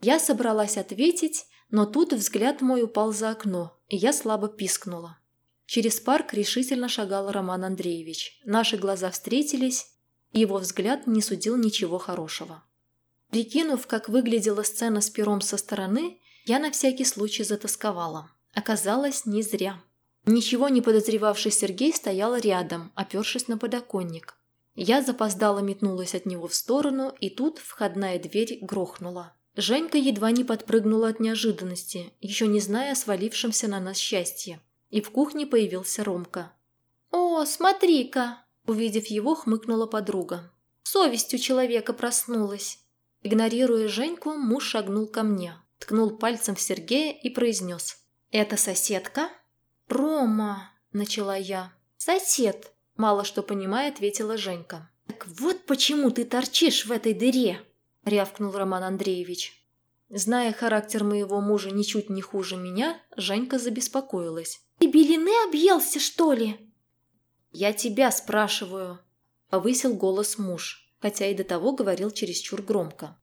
Я собралась ответить, но тут взгляд мой упал за окно, и я слабо пискнула. Через парк решительно шагал Роман Андреевич. Наши глаза встретились, и его взгляд не судил ничего хорошего. Прикинув, как выглядела сцена с пером со стороны, я на всякий случай затасковала. Оказалось, не зря. Ничего не подозревавший Сергей стоял рядом, опершись на подоконник. Я запоздала метнулась от него в сторону, и тут входная дверь грохнула. Женька едва не подпрыгнула от неожиданности, еще не зная о свалившемся на нас счастье. И в кухне появился Ромка. «О, смотри-ка!» Увидев его, хмыкнула подруга. «Совесть у человека проснулась!» Игнорируя Женьку, муж шагнул ко мне, ткнул пальцем в Сергея и произнес. «Это соседка?» «Рома!» – начала я. «Сосед!» – мало что понимая, ответила Женька. «Так вот почему ты торчишь в этой дыре!» – рявкнул Роман Андреевич. Зная характер моего мужа ничуть не хуже меня, Женька забеспокоилась. «Ты белины объелся, что ли?» «Я тебя спрашиваю», – повысил голос муж хотя и до того говорил чересчур громко.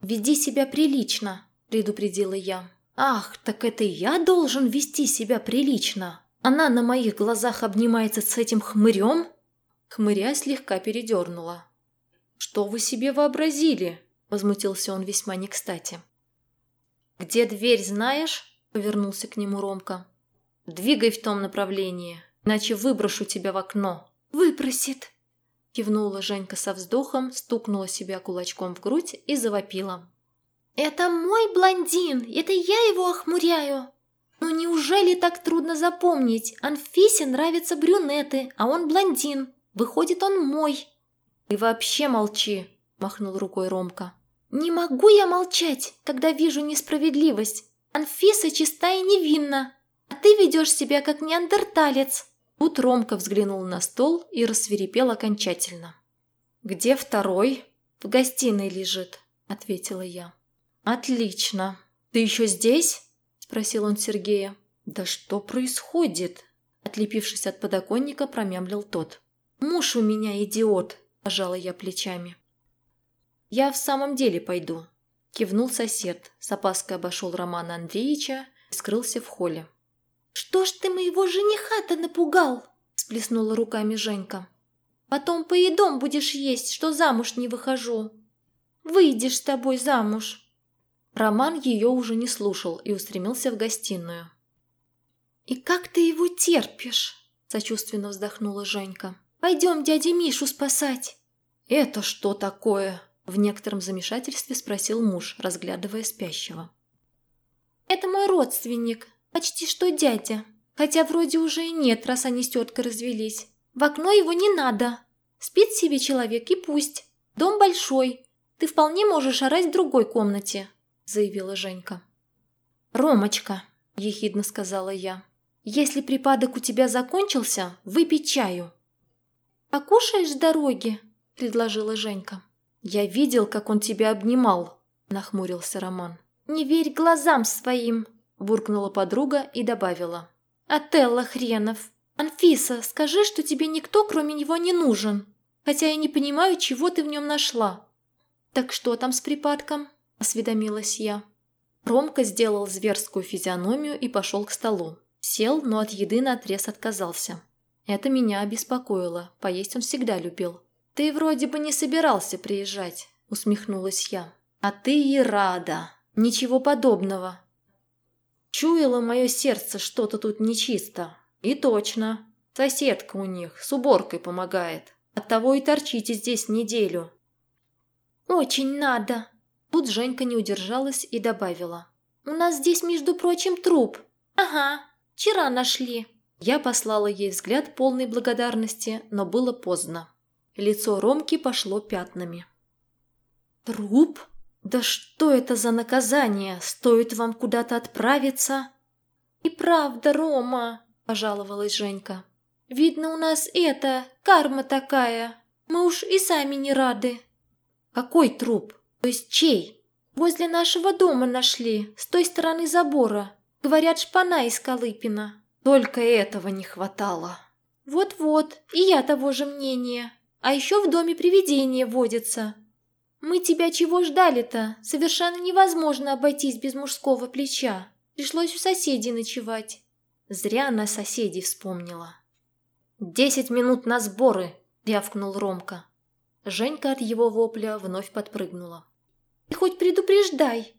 «Веди себя прилично», – предупредила я. «Ах, так это я должен вести себя прилично? Она на моих глазах обнимается с этим хмырем?» Хмыря слегка передернула. «Что вы себе вообразили?» – возмутился он весьма не кстати. «Где дверь, знаешь?» – повернулся к нему Ромка. «Двигай в том направлении, иначе выброшу тебя в окно». «Выбросит», Кивнула Женька со вздохом, стукнула себя кулачком в грудь и завопила. «Это мой блондин! Это я его охмуряю!» «Ну неужели так трудно запомнить? Анфисе нравятся брюнеты, а он блондин. Выходит, он мой!» «И вообще молчи!» – махнул рукой Ромка. «Не могу я молчать, когда вижу несправедливость. Анфиса чиста и невинна, а ты ведешь себя как неандерталец!» Тут Ромка взглянул на стол и рассверепел окончательно. «Где второй?» «В гостиной лежит», — ответила я. «Отлично. Ты еще здесь?» — спросил он Сергея. «Да что происходит?» Отлепившись от подоконника, промямлил тот. «Муж у меня идиот», – пожала я плечами. «Я в самом деле пойду», – кивнул сосед, с опаской обошел Романа Андреевича и скрылся в холле. «Что ж ты моего жениха-то напугал?» – сплеснула руками Женька. «Потом поедом будешь есть, что замуж не выхожу. Выйдешь с тобой замуж». Роман ее уже не слушал и устремился в гостиную. «И как ты его терпишь?» – сочувственно вздохнула Женька. «Пойдем дядю Мишу спасать». «Это что такое?» – в некотором замешательстве спросил муж, разглядывая спящего. «Это мой родственник», Почти что дядя. Хотя вроде уже и нет, раз они с теткой развелись. В окно его не надо. Спит себе человек и пусть. Дом большой. Ты вполне можешь орать в другой комнате», – заявила Женька. «Ромочка», – ехидно сказала я, – «если припадок у тебя закончился, выпей чаю». «Покушаешь с дороги?» – предложила Женька. «Я видел, как он тебя обнимал», – нахмурился Роман. «Не верь глазам своим», буркнула подруга и добавила. «Отелло хренов! Анфиса, скажи, что тебе никто, кроме него, не нужен. Хотя я не понимаю, чего ты в нем нашла». «Так что там с припадком?» – осведомилась я. Ромка сделал зверскую физиономию и пошел к столу. Сел, но от еды наотрез отказался. Это меня обеспокоило, поесть он всегда любил. «Ты вроде бы не собирался приезжать», – усмехнулась я. «А ты и рада. Ничего подобного. Чуяло мое сердце что-то тут нечисто. И точно. Соседка у них с уборкой помогает. Оттого и торчите здесь неделю. «Очень надо!» Тут Женька не удержалась и добавила. «У нас здесь, между прочим, труп. Ага, вчера нашли». Я послала ей взгляд полной благодарности, но было поздно. Лицо Ромки пошло пятнами. «Труп? Да что это за наказание? Стоит вам куда-то отправиться?» «И правда, Рома!» – пожаловалась Женька. «Видно, у нас это, карма такая. Мы уж и сами не рады». «Какой труп? То есть чей?» «Возле нашего дома нашли, с той стороны забора. Говорят, шпана из Колыпина». Только этого не хватало. Вот-вот, и я того же мнения. А еще в доме привидения водится. Мы тебя чего ждали-то? Совершенно невозможно обойтись без мужского плеча. Пришлось у соседей ночевать. Зря на соседей вспомнила. «Десять минут на сборы!» – рявкнул Ромка. Женька от его вопля вновь подпрыгнула. «Ты хоть предупреждай!»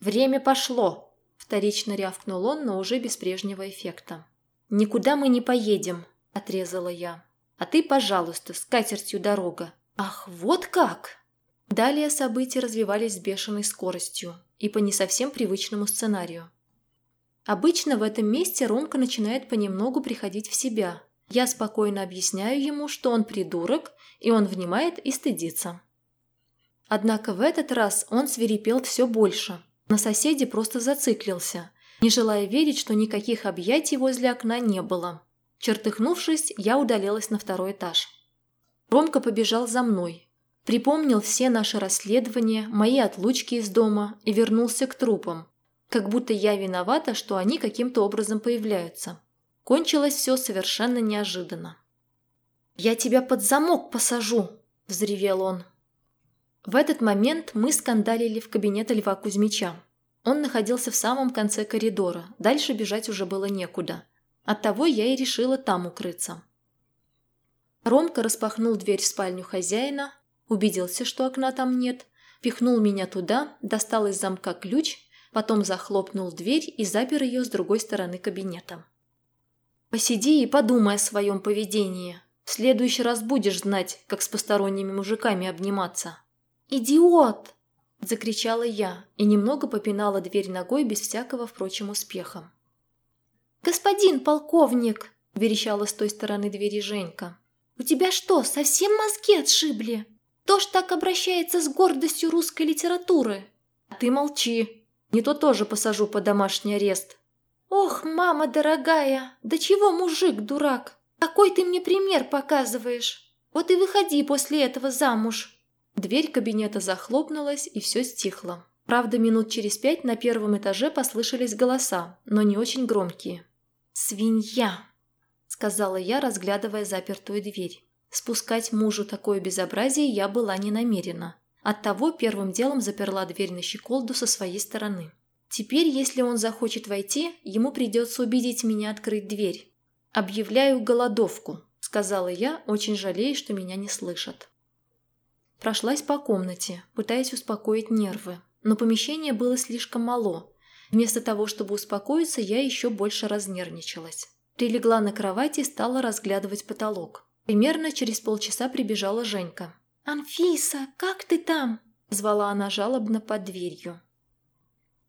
«Время пошло!» Вторично рявкнул он, но уже без прежнего эффекта. «Никуда мы не поедем», – отрезала я. «А ты, пожалуйста, с катертью дорога». «Ах, вот как!» Далее события развивались с бешеной скоростью и по не совсем привычному сценарию. Обычно в этом месте Ромка начинает понемногу приходить в себя. Я спокойно объясняю ему, что он придурок, и он внимает и стыдится. Однако в этот раз он свирепел все больше – на соседе просто зациклился, не желая верить, что никаких объятий возле окна не было. Чертыхнувшись, я удалилась на второй этаж. Ромка побежал за мной. Припомнил все наши расследования, мои отлучки из дома и вернулся к трупам. Как будто я виновата, что они каким-то образом появляются. Кончилось все совершенно неожиданно. «Я тебя под замок посажу!» – взревел он. В этот момент мы скандалили в кабинете Льва Кузьмича. Он находился в самом конце коридора, дальше бежать уже было некуда. Оттого я и решила там укрыться. Ромка распахнул дверь в спальню хозяина, убедился, что окна там нет, пихнул меня туда, достал из замка ключ, потом захлопнул дверь и запер ее с другой стороны кабинета. «Посиди и подумай о своем поведении. В следующий раз будешь знать, как с посторонними мужиками обниматься». «Идиот!» – закричала я и немного попинала дверь ногой без всякого, впрочем, успеха. «Господин полковник!» – верещала с той стороны двери Женька. «У тебя что, совсем мозги отшибли? Кто ж так обращается с гордостью русской литературы?» «А ты молчи, не то тоже посажу под домашний арест». «Ох, мама дорогая, да чего мужик дурак? Какой ты мне пример показываешь? Вот и выходи после этого замуж». Дверь кабинета захлопнулась, и все стихло. Правда, минут через пять на первом этаже послышались голоса, но не очень громкие. «Свинья!» – сказала я, разглядывая запертую дверь. Спускать мужу такое безобразие я была не намерена. Оттого первым делом заперла дверь на щеколду со своей стороны. Теперь, если он захочет войти, ему придется убедить меня открыть дверь. «Объявляю голодовку», – сказала я, очень жалея, что меня не слышат. Прошлась по комнате, пытаясь успокоить нервы, но помещение было слишком мало. Вместо того, чтобы успокоиться, я еще больше разнервничалась. Прилегла на кровати и стала разглядывать потолок. Примерно через полчаса прибежала Женька. «Анфиса, как ты там?» – звала она жалобно под дверью.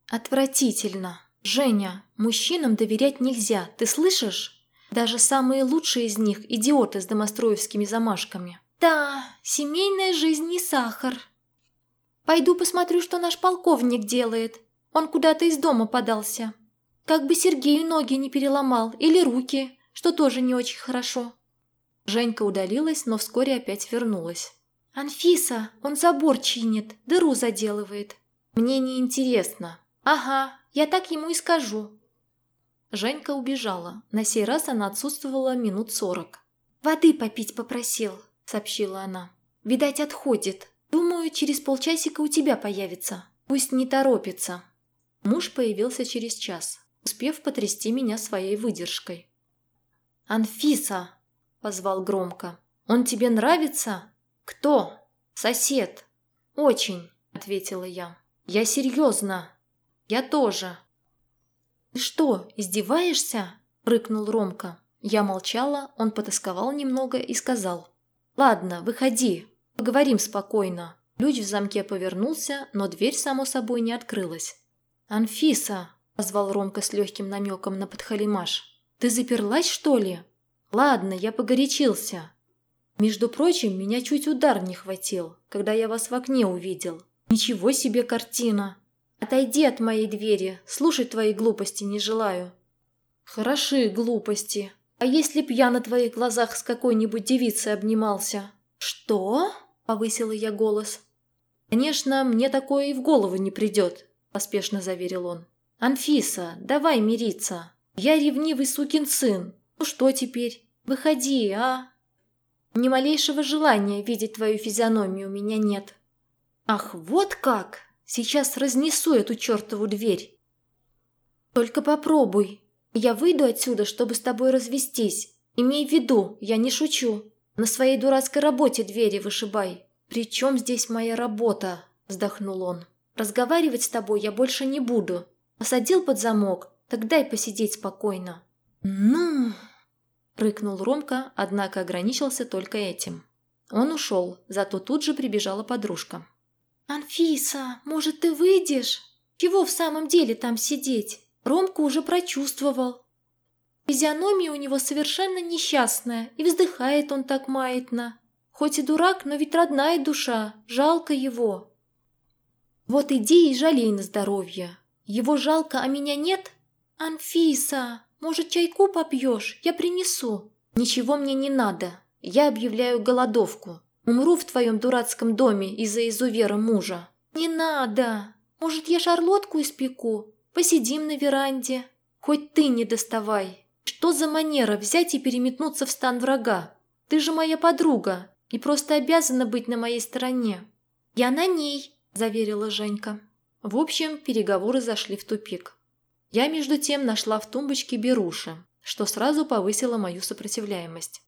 «Отвратительно. Женя, мужчинам доверять нельзя, ты слышишь? Даже самые лучшие из них – идиоты с домостроевскими замашками». «Да, семейная жизнь не сахар. Пойду посмотрю, что наш полковник делает. Он куда-то из дома подался. Как бы Сергею ноги не переломал или руки, что тоже не очень хорошо». Женька удалилась, но вскоре опять вернулась. «Анфиса, он забор чинит, дыру заделывает. Мне не интересно. «Ага, я так ему и скажу». Женька убежала. На сей раз она отсутствовала минут сорок. «Воды попить попросил», сообщила она. «Видать, отходит. Думаю, через полчасика у тебя появится. Пусть не торопится. Муж появился через час, успев потрясти меня своей выдержкой. «Анфиса!» – позвал громко. «Он тебе нравится?» «Кто?» «Сосед». «Очень», – ответила я. «Я серьезно». «Я тоже». «Ты что, издеваешься?» – рыкнул Ромка. Я молчала, он потасковал немного и сказал. «Ладно, выходи, поговорим спокойно». Ключ в замке повернулся, но дверь, само собой, не открылась. «Анфиса!» – позвал Ромка с легким намеком на подхалимаш. «Ты заперлась, что ли?» «Ладно, я погорячился. Между прочим, меня чуть удар не хватил, когда я вас в окне увидел. Ничего себе картина! Отойди от моей двери, слушать твои глупости не желаю». «Хороши глупости. А если б я на твоих глазах с какой-нибудь девицей обнимался?» «Что?» – повысила я голос. «Конечно, мне такое и в голову не придет», – поспешно заверил он. «Анфиса, давай мириться. Я ревнивый сукин сын. Ну что теперь? Выходи, а?» Ни малейшего желания видеть твою физиономию у меня нет. Ах, вот как! Сейчас разнесу эту чертову дверь. Только попробуй. Я выйду отсюда, чтобы с тобой развестись. Имей в виду, я не шучу. На своей дурацкой работе двери вышибай. «При чем здесь моя работа?» – вздохнул он. «Разговаривать с тобой я больше не буду. Посадил под замок, так дай посидеть спокойно». «Ну...» – рыкнул Ромка, однако ограничился только этим. Он ушел, зато тут же прибежала подружка. «Анфиса, может, ты выйдешь? Чего в самом деле там сидеть? Ромка уже прочувствовал. Физиономия у него совершенно несчастная, и вздыхает он так маятно. Хоть и дурак, но ведь родная душа, жалко его. Вот иди и жалей на здоровье. Его жалко, а меня нет? Анфиса, может, чайку попьешь? Я принесу. Ничего мне не надо. Я объявляю голодовку. Умру в твоем дурацком доме из-за изувера мужа. Не надо. Может, я шарлотку испеку? Посидим на веранде. Хоть ты не доставай. Что за манера взять и переметнуться в стан врага? Ты же моя подруга и просто обязана быть на моей стороне. Я на ней, заверила Женька. В общем, переговоры зашли в тупик. Я, между тем, нашла в тумбочке беруши, что сразу повысило мою сопротивляемость.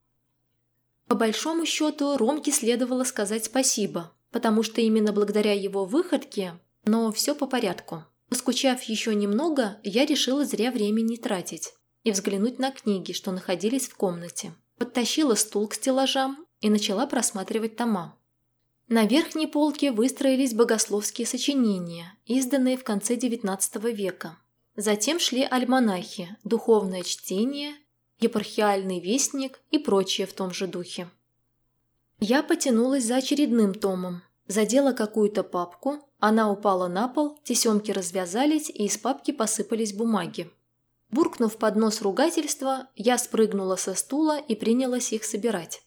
По большому счету, Ромке следовало сказать спасибо, потому что именно благодаря его выходке, но все по порядку. Поскучав еще немного, я решила зря времени не тратить и взглянуть на книги, что находились в комнате. Подтащила стул к стеллажам и начала просматривать тома. На верхней полке выстроились богословские сочинения, изданные в конце XIX века. Затем шли альманахи, духовное чтение, епархиальный вестник и прочее в том же духе. Я потянулась за очередным томом, задела какую-то папку, она упала на пол, тесемки развязались и из папки посыпались бумаги. Буркнув под нос ругательства, я спрыгнула со стула и принялась их собирать.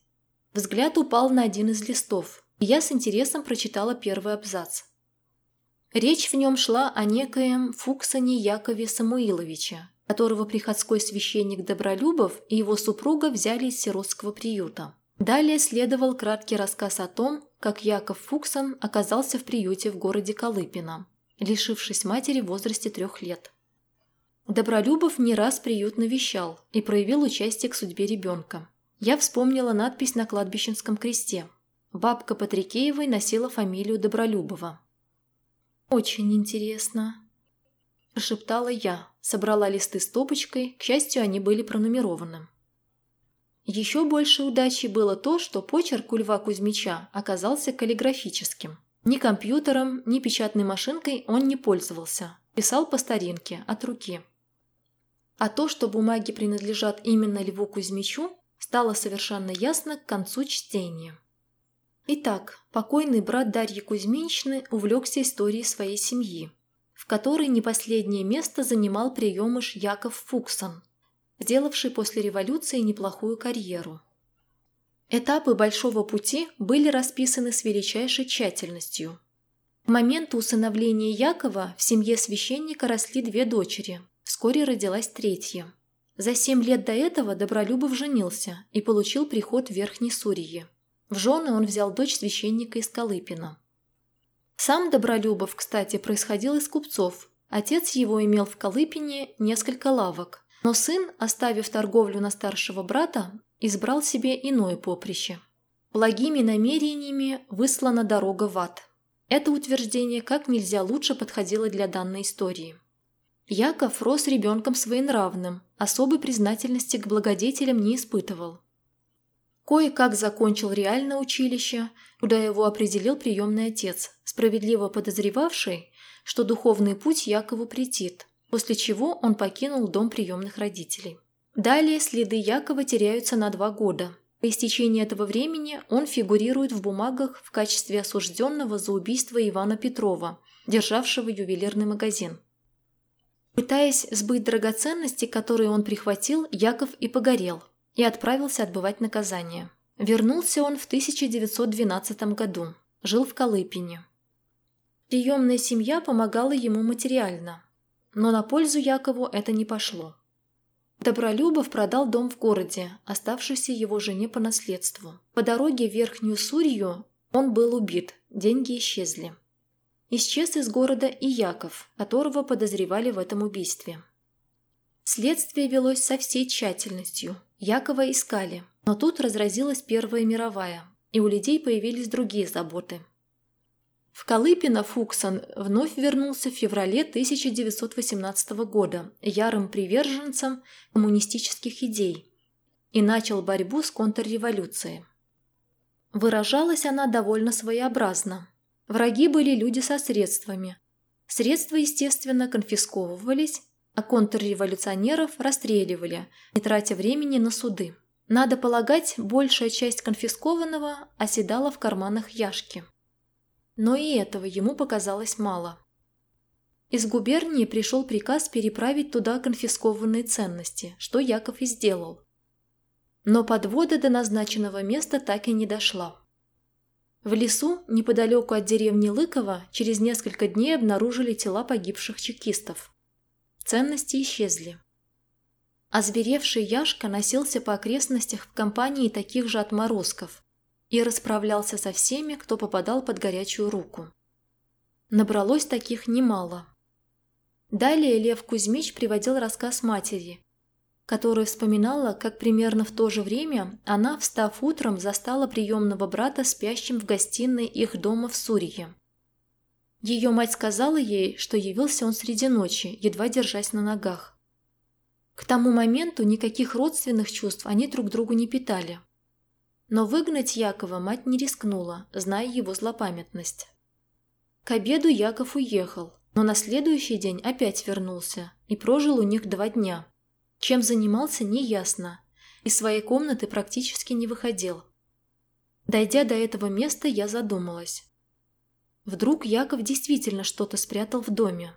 Взгляд упал на один из листов, и я с интересом прочитала первый абзац. Речь в нем шла о некоем Фуксане Якове Самуиловиче, которого приходской священник Добролюбов и его супруга взяли из сиротского приюта. Далее следовал краткий рассказ о том, как Яков Фуксан оказался в приюте в городе Колыпино, лишившись матери в возрасте трех лет. Добролюбов не раз приют навещал и проявил участие к судьбе ребенка. Я вспомнила надпись на кладбищенском кресте. Бабка Патрикеевой носила фамилию Добролюбова. «Очень интересно», – прошептала я, собрала листы стопочкой, к счастью, они были пронумерованы. Еще больше удачи было то, что почерк у Льва Кузьмича оказался каллиграфическим. Ни компьютером, ни печатной машинкой он не пользовался. Писал по старинке, от руки. А то, что бумаги принадлежат именно Льву Кузьмичу, стало совершенно ясно к концу чтения. Итак, покойный брат Дарьи Кузьминичны увлекся историей своей семьи, в которой не последнее место занимал приемыш Яков Фуксон, сделавший после революции неплохую карьеру. Этапы Большого пути были расписаны с величайшей тщательностью. К моменту усыновления Якова в семье священника росли две дочери, вскоре родилась третья – за семь лет до этого Добролюбов женился и получил приход в Верхней Сурье. В жены он взял дочь священника из Колыпина. Сам Добролюбов, кстати, происходил из купцов. Отец его имел в Колыпине несколько лавок, но сын, оставив торговлю на старшего брата, избрал себе иное поприще. Благими намерениями выслана дорога в ад. Это утверждение как нельзя лучше подходило для данной истории. Яков рос ребенком своенравным, особой признательности к благодетелям не испытывал. Кое-как закончил реальное училище, куда его определил приемный отец, справедливо подозревавший, что духовный путь Якову претит, после чего он покинул дом приемных родителей. Далее следы Якова теряются на два года. По истечении этого времени он фигурирует в бумагах в качестве осужденного за убийство Ивана Петрова, державшего ювелирный магазин. Пытаясь сбыть драгоценности, которые он прихватил, Яков и погорел, и отправился отбывать наказание. Вернулся он в 1912 году, жил в Колыпине. Приемная семья помогала ему материально, но на пользу Якову это не пошло. Добролюбов продал дом в городе, оставшийся его жене по наследству. По дороге в Верхнюю Сурью он был убит, деньги исчезли. Исчез из города и Яков, которого подозревали в этом убийстве. Следствие велось со всей тщательностью. Якова искали, но тут разразилась Первая мировая, и у людей появились другие заботы. В Колыпино Фуксон вновь вернулся в феврале 1918 года ярым приверженцем коммунистических идей и начал борьбу с контрреволюцией. Выражалась она довольно своеобразно. Враги были люди со средствами. Средства, естественно, конфисковывались, а контрреволюционеров расстреливали, не тратя времени на суды. Надо полагать, большая часть конфискованного оседала в карманах Яшки. Но и этого ему показалось мало. Из губернии пришел приказ переправить туда конфискованные ценности, что Яков и сделал. Но подвода до назначенного места так и не дошла. В лесу, неподалеку от деревни Лыково, через несколько дней обнаружили тела погибших чекистов. Ценности исчезли. Озверевший Яшка носился по окрестностях в компании таких же отморозков и расправлялся со всеми, кто попадал под горячую руку. Набралось таких немало. Далее Лев Кузьмич приводил рассказ матери, которая вспоминала, как примерно в то же время она, встав утром, застала приемного брата спящим в гостиной их дома в Сурье. Ее мать сказала ей, что явился он среди ночи, едва держась на ногах. К тому моменту никаких родственных чувств они друг другу не питали. Но выгнать Якова мать не рискнула, зная его злопамятность. К обеду Яков уехал, но на следующий день опять вернулся и прожил у них два дня – чем занимался, неясно. Из своей комнаты практически не выходил. Дойдя до этого места, я задумалась. Вдруг Яков действительно что-то спрятал в доме.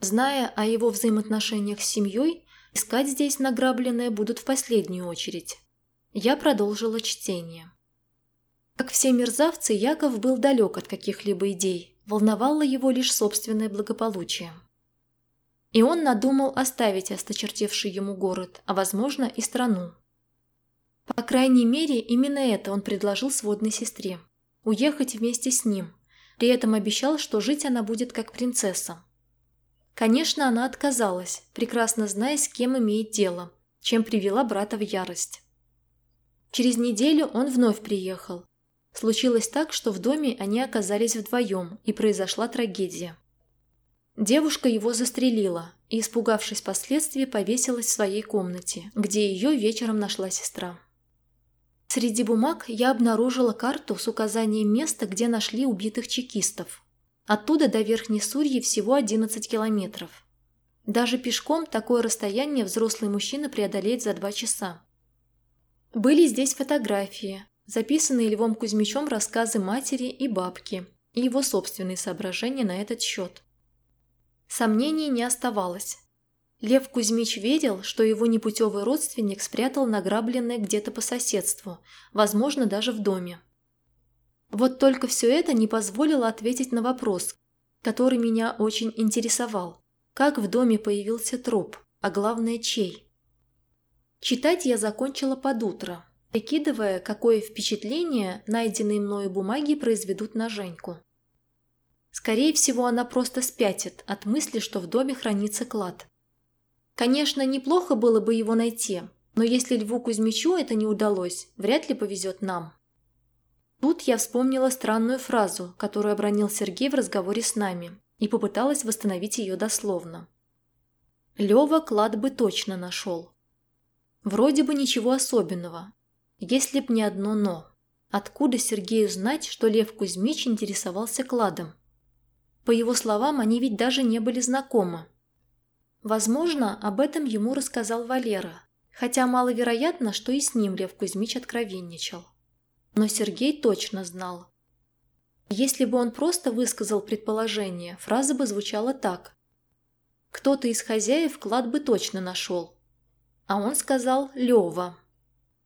Зная о его взаимоотношениях с семьей, искать здесь награбленное будут в последнюю очередь. Я продолжила чтение. Как все мерзавцы, Яков был далек от каких-либо идей, волновало его лишь собственное благополучие. И он надумал оставить осточертевший ему город, а, возможно, и страну. По крайней мере, именно это он предложил сводной сестре. Уехать вместе с ним. При этом обещал, что жить она будет как принцесса. Конечно, она отказалась, прекрасно зная, с кем имеет дело, чем привела брата в ярость. Через неделю он вновь приехал. Случилось так, что в доме они оказались вдвоем, и произошла трагедия. Девушка его застрелила и, испугавшись последствий, повесилась в своей комнате, где ее вечером нашла сестра. Среди бумаг я обнаружила карту с указанием места, где нашли убитых чекистов. Оттуда до Верхней Сурьи всего 11 километров. Даже пешком такое расстояние взрослый мужчина преодолеет за два часа. Были здесь фотографии, записанные Львом Кузьмичем рассказы матери и бабки, и его собственные соображения на этот счет. Сомнений не оставалось. Лев Кузьмич верил, что его непутевый родственник спрятал награбленное где-то по соседству, возможно, даже в доме. Вот только все это не позволило ответить на вопрос, который меня очень интересовал. Как в доме появился труп, а главное, чей? Читать я закончила под утро, прикидывая, какое впечатление найденные мною бумаги произведут на Женьку. Скорее всего, она просто спятит от мысли, что в доме хранится клад. Конечно, неплохо было бы его найти, но если Льву Кузьмичу это не удалось, вряд ли повезет нам. Тут я вспомнила странную фразу, которую обронил Сергей в разговоре с нами, и попыталась восстановить ее дословно. Лева клад бы точно нашел. Вроде бы ничего особенного, если б не одно «но». Откуда Сергею знать, что Лев Кузьмич интересовался кладом? По его словам, они ведь даже не были знакомы. Возможно, об этом ему рассказал Валера, хотя маловероятно, что и с ним Лев Кузьмич откровенничал. Но Сергей точно знал. Если бы он просто высказал предположение, фраза бы звучала так. Кто-то из хозяев клад бы точно нашел. А он сказал «Лева».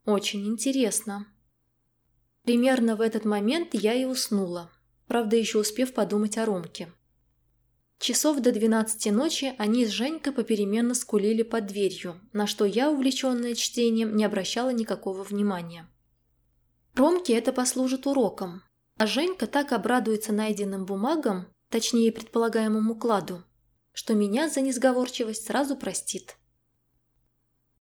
Очень интересно. Примерно в этот момент я и уснула, правда еще успев подумать о Ромке. Часов до двенадцати ночи они с Женькой попеременно скулили под дверью, на что я, увлеченная чтением, не обращала никакого внимания. Ромке это послужит уроком, а Женька так обрадуется найденным бумагам, точнее предполагаемому кладу, что меня за несговорчивость сразу простит.